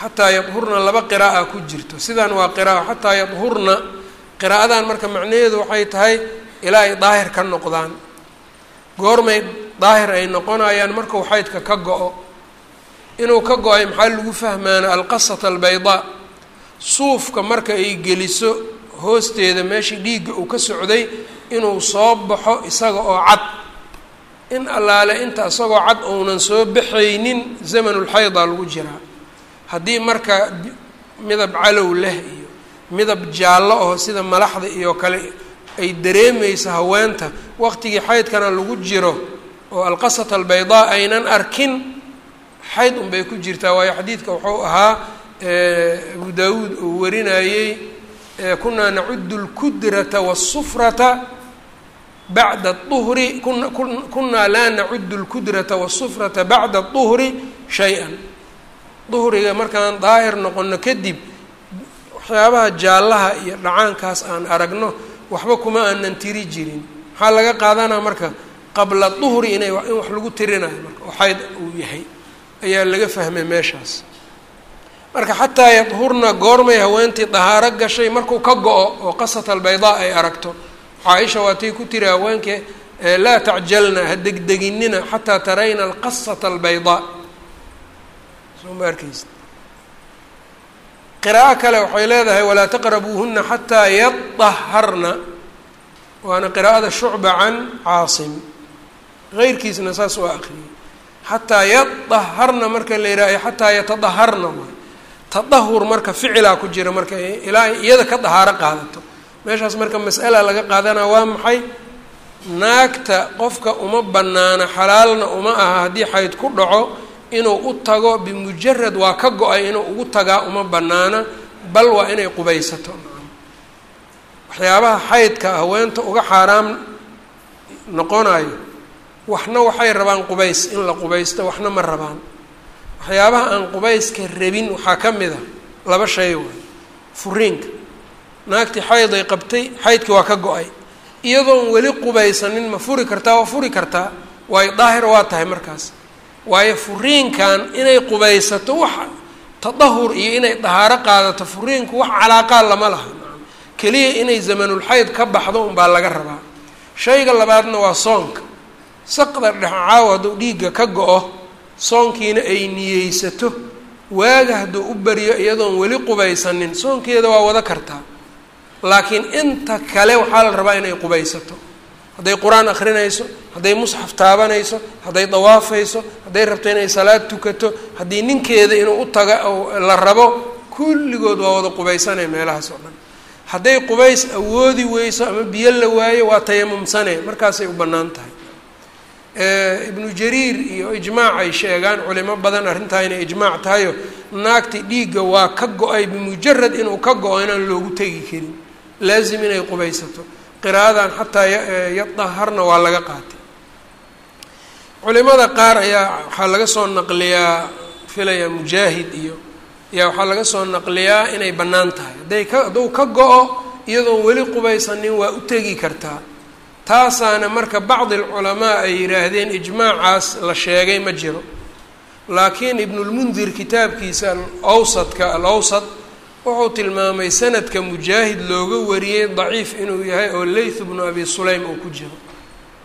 A: xataa yadhurna laba qira'a ku jirto. Sidan waa qira'a xataa yadhurna qiraa'adan marka macnaheedu waxay tahay ilaa ay daahir ka noqdaan. Goormay daahir ay noqonayaan markuu xaydka ka go-o inuu ka go'ay maxaa lagu fahmaana alqasata albaydaa suufka marka ay geliso hoosteeda meeshii dhiigga uu ka socday inuu soo baxo isaga oo cad. In allaale inta isagoo cad uunan soo baxaynin zamanulxaydaa lagu jiraa. Haddii marka midab calow leh iyo midab jaallo oo sida malaxda iyo kale ay dareemayso haweenta waqtigii xaydkana lagu jiro oo alqasata albaydaa aynan arkin xayd unbay ku jirtaa. Waayo xadiidka wuxuu ahaa abu daawuud uu warinayey kunaa nacudu lkudrata waasufrata bacda aduhri kuna kunaa laa nacudu lkudrata waasufrata bacda aduhri shay-an. Duhriga markaan daahir noqono kadib waxyaabaha jaallaha iyo dhacaankaas aan aragno waxba kuma aanan tiri jirin. Maxaa laga qaadanaa marka? Qabla duhri inay in wax lagu tirinayo marka oo xayd uu yahay ayaa laga fahmay meeshaas. Marka xataa yadhurna goormay haweentii dahaaro gashay markuu ka go-o oo qasat albaydaa ay aragto. Caaisha waatii ku tiri haweenkii laa tacjalna ha degdeginina xataa tarayna alqasata albaydaa soo ma arkeysa qiraa'o kale waxay leedahay walaa taqrabuuhuna xataa yadaharna waana qiraa'ada shucba can caasim. Heyrkiisna saas waa akriyay xataa yadaharna marka la yidhaha xataa yatadaharna waay tadahur marka ficilaa ku jira marka ilaa iyada ka dahaaro qaadato. Meeshaas marka mas'ala laga qaadanaa waa maxay? Naagta qofka uma banaana xalaalna uma aha haddii xayd ku dhaco inuu u tago bimujarad waa ka go'ay inuu ugu tagaa uma banaana bal waa inay qubaysato. Waxyaabaha xaydka haweenta uga xaaraam noqonayo waxna waxay rabaan qubays in la qubaysto waxna ma rabaan. Waxyaabaha aan qubayska rabin waxaa ka mid a laba shay waay furiinka naagtii xayday qabtay xaydkii waa ka go'ay. Iyadoon weli qubaysanin ma furi kartaa waa furi kartaa waayo daahir waa tahay markaas waayo furiinkan inay qubaysato wax tadahur iyo inay dahaaro qaadato furiinku wax calaaqaa lama laha. Keliya inay zamanulxayd ka baxdo unbaa laga rabaa. Shayga labaadna waa soonka. Saqda dhex caawa hadduu dhiigga ka go-o soonkiina ay niyeysato waaga hadduu u bariyo iyadoon weli qubaysanin soonkeeda waa wada kartaa. Laakiin inta kale waxaa la rabaa inay qubaysato hadday qur'aan akrinayso hadday musxaf taabanayso hadday dawaafayso hadday rabto inay salaad tukato haddii ninkeeda inuu u taga la rabo kulligood waa wada qubaysanaya meelahaas oo dhan. Hadday qubays awoodi weyso ama biyo la waayo waa tayamumsane markaasay u bannaan tahay. Ibnu jariir iyo ijmaac ay sheegaan culimo badan arrintaa inay ijmaac tahayo naagti dhiigga waa ka go'ay bimujarad inuu ka go-o inaan loogu tegi karin. Laazim inay qubaysato qiraa'adan xataa yadaharna waa laga qaatay. Culimada qaar ayaa waxaa laga soo naqliyaa filaya mujaahid iyo ayaa waxaa laga soo naqliyaa inay bannaan tahay. Hadday ka hadduu ka go-o iyadoon weli qubaysanin waa u tegi kartaa. Taasaana marka bacdi alculamaa ay yidhaahdeen ijmaacaas la sheegay ma jiro. Laakiin ibnulmundir kitaabkiisa alawsadka alawsad wuxuu tilmaamay sanadka mujaahid looga wariyey daciif inuu yahay oo leyth bnu abi sulaym uu ku jiro.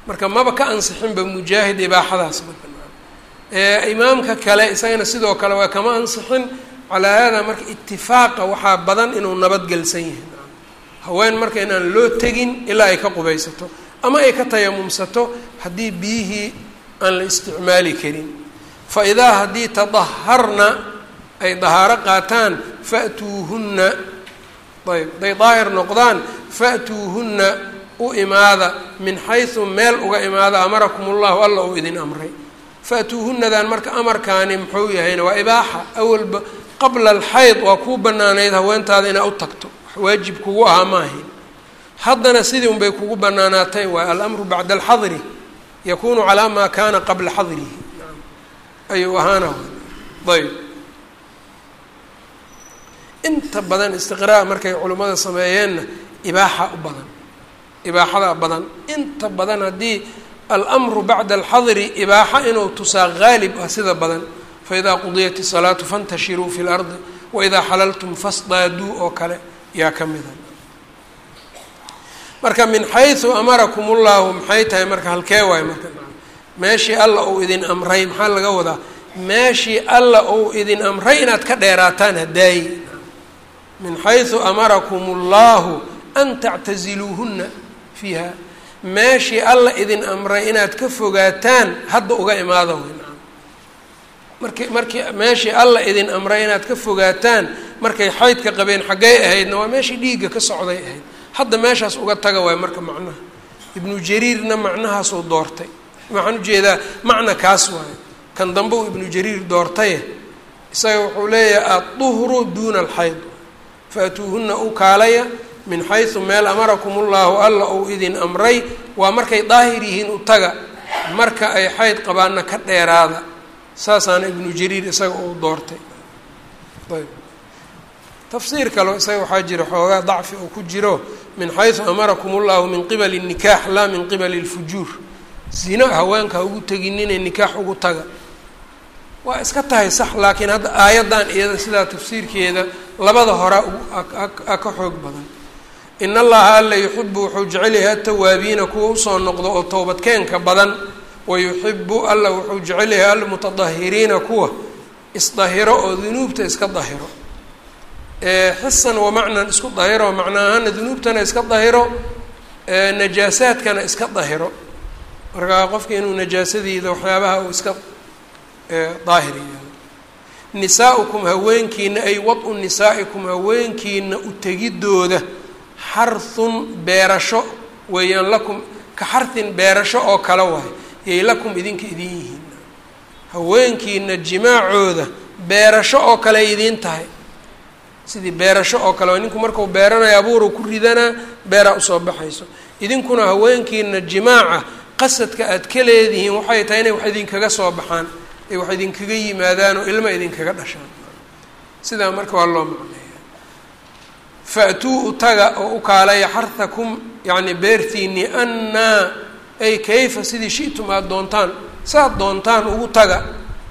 A: Marka maba ka ansixinba mujaahid ibaaxadaas marka. Imaamka kale isagana sidoo kale waa kama ansixin. Calaa haadaa marka itifaaqa waxaa badan inuu nabadgelsan yahay. Haween marka inaan loo tegin ilaa ay ka qubaysato ama ay ka tayamumsato haddii biyihii aan la isticmaali karin. Fa idaa haddii tadaharna ay dahaaro qaataan fa'tuuhunna ayb hadday daahir noqdaan fa'tuuhunna u imaada min xaysu meel uga imaada amarakum ullahu alla uu idin amray. Fa'tuuhunnadan marka amarkaani muxuu yahayna waa ibaaxa awalba qabla alxayd waa kuu banaanayd haweentaada inaad u tagto waajib kugu ahaa ma ahayn. Haddana sidii un bay kugu banaanaatay waay alamru bacda alxadri yakunu calaa maa kaana qabla xadrihi. Ayuu ahaana ayb inta badan istiqraa markay culimmada sameeyeenna ibaaxa u badan ibaaxada badan. Inta badan haddii almru bacda alxadri ibaaxa inuu tusaa haalib ah sida badan. Faidaa qudiyat isalaatu fantashiruu fi lardi waidaa xalaltum fasdaaduu oo kale yaa ka mida marka min xaysu amarakum ullahu maxay tahay marka halkee waayo marka? Meeshii alla uu idin amray maxaa laga wadaa? Meeshii alla uu idin amray inaad ka dheeraataan hadaayi min xaysu amarakum ullahu an tactaziluuhuna fiiha meeshii alla idin amray inaad ka fogaataan hadda uga imaada wey marki markii meeshii alla idin amray inaad ka fogaataan markay xaydka qabeen xaggay ahaydna waa meeshii dhiigga ka socday ahayd hadda meeshaas uga taga waay marka macnaha ibnu jariirna macnahaasuu doortay waxaan u jeedaa macna kaas waayo kan dambe uu ibnu jariir doortaye isaga wuxuu leeyahay adduhru duuna alxayd faatuuhuna u kaalaya min xaysu meel amarakum ullahu alla uu idin amray waa markay daahir yihiin u taga marka ay xayd qabaanna ka dheeraada. Saasaana ibnu jariir isaga uu doortay. Ayb. Tafsiir kaleo isaga waxaa jira xoogaa dacfi oo ku jiro min xaysu amarakum ullahu min qibali nikaax laa min qibali lfujuur zina haweenka ha ugu teginine nikaax ugu taga waa iska tahay sax laakiin hadda aayaddan iyada sidaa tafsiirkeeda labada horaa a ka xoog badan. In allaha alla yuxibu wuxuu jecel yahay atawaabiina kuwa u soo noqdo oo towbadkeenka badan. Wayuxibu alla wuxuu jecel yahay almutadahiriina kuwa isdahiro oo dunuubta iska dahiro. Xisan wa macnan isku dahiro macna ahaana dunuubtana iska dahiro najaasaadkana iska dahiro. Markaa qofka inuu najaasadiida waxyaabaha uu iska daahir yahay nisaa'ukum haweenkiina ay wad-u nisaa'ikum haweenkiina u tegidooda xarhun beerasho weeyaan lakum ka xarhin beerasho oo kale waay yay lakum idinka idin yihiin. Haweenkiina jimaacooda beerasho oo kale idiin tahay. Sidii beerasho oo kale ninku markau beeranayo abuuru ku ridanaa beeraa u soo baxayso. Idinkuna haweenkiina jimaaca qasadka aad ka leedihiin waxay tahay inay wax idinkaga soo baxaan wax idinkaga yimaadaan oo ilma idinkaga dhashaan. Sidaa marka waa loo macneeya fa-tuu u taga oo u kaalaya xarhakum yacni beertiinii annaa ay kayfa sidii shi'tum aada doontaan? Saad doontaan ugu taga.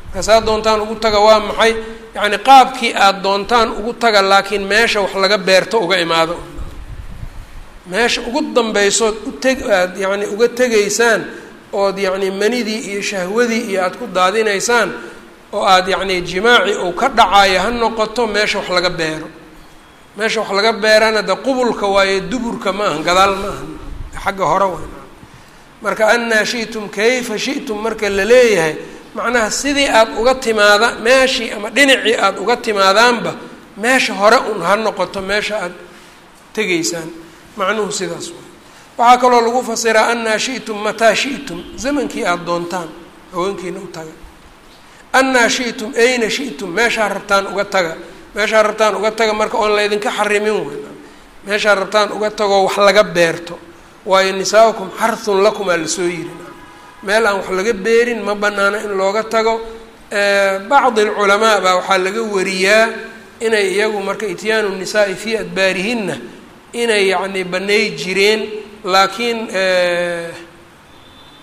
A: Marka saad doontaan ugu taga waa maxay? Yacni qaabkii aada doontaan ugu taga laakiin meesha wax laga beerto uga imaado. Meesha ugu dambaysood uteg aad yacni uga tegaysaan ood yacni manidii iyo shahwadii iyo aada ku daadinaysaan oo aada yacni jimaaci uu ka dhacayo ha noqoto meesha wax laga beero. Meesha wax laga beerana de qubulka waayo duburka ma ahan gadaal ma ahan xagga hore way marka annaa shi'tum kayfa shi'tum marka la leeyahay macnaha sidii aada uga timaada meeshii ama dhinacii aada uga timaadaanba meesha hore un ha noqoto meesha aada tegaysaan. Macnuhu sidaas waxaa kaloo lagu fasiraa annaa shi'tum mataa shi'tum zamankii aada doontaan haweenkiina u taga. Annaa shi'tum ayna shi'tum meeshaa rabtaan uga taga. Meeshaa rabtaan uga taga marka oon laydinka xarimin wey meeshaa rabtaan uga tagoo wax laga beerto. Waayo nisaaukum xarhun lakum aa la soo yiri meel aan wax laga beerin ma banaano in looga tago. Bacdi alculamaa baa waxaa laga wariyaa inay iyagu marka ityaanu nisaai fii adbaarihinna inay yacni banay jireen laakiin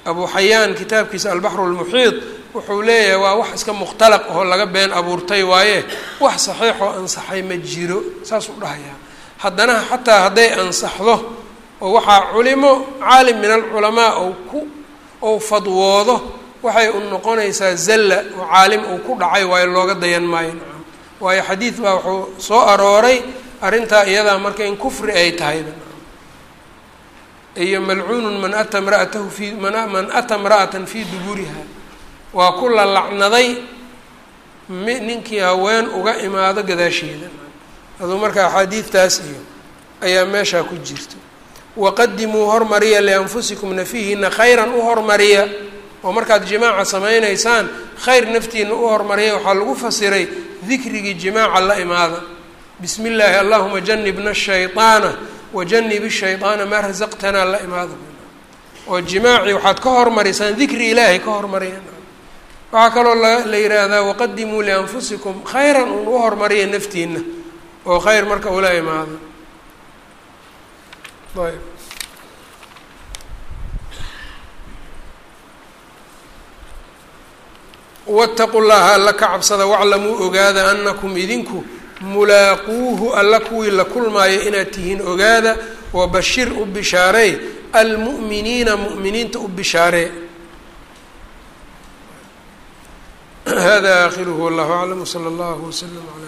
A: abu xayaan kitaabkiisa albaxru lmuxiid wuxuu leeyahay waa wax iska mukhtalaq oo laga been abuurtay waaye. Wax saxiixoo ansaxay ma jiro saasuu dhahayaa. Haddana xataa hadday ansaxdo oo waxaa culimo caalim min alculamaa ou ku ou fadwoodo waxay u noqonaysaa zalla oo caalim uu ku dhacay waayo looga dayan maayo. Nacam waayo xadiid baa wuxuu soo arooray arrintaa iyadaa marka in kufri ay tahayba iyo malcuunun man ata mraatahu fi man ata imra'atan fii duburiha. Waa ku la lacnaday ninkii haween uga imaado gadaasheeda. Aduu marka axaadiidtaas iyo ayaa meeshaa ku jirta. Waqadimuu hormariya lianfusikum nafihiina khayran u hormariya. Oo markaad jimaaca samaynaysaan khayr naftiina u hormariya. Waxaa lagu fasiray dikrigii jimaaca la imaada. Bismi illaahi allahuma janibna shayطaana wajanib shayطaana maa rasaqtanaa la imaada oo jimaacii waxaad ka hormarisaan dikri ilaahay ka hormariya waxaa kaloo la yihaahdaa waqadimuu lianfusikum khayran un u hormariya naftiina oo khayr marka ula imaado. Ayb. wاtaqu llaha alla ka cabsada waclamuu ogaada anakum idinku mulaaquuhu alla kuwii la kulmaayo inaad tihiin ogaada wabashir u bishaarey almu'miniina mu'miniinta u bishaaree [clears throat] hada aakhiruhu wallahu aclam wsala allahu wslam ala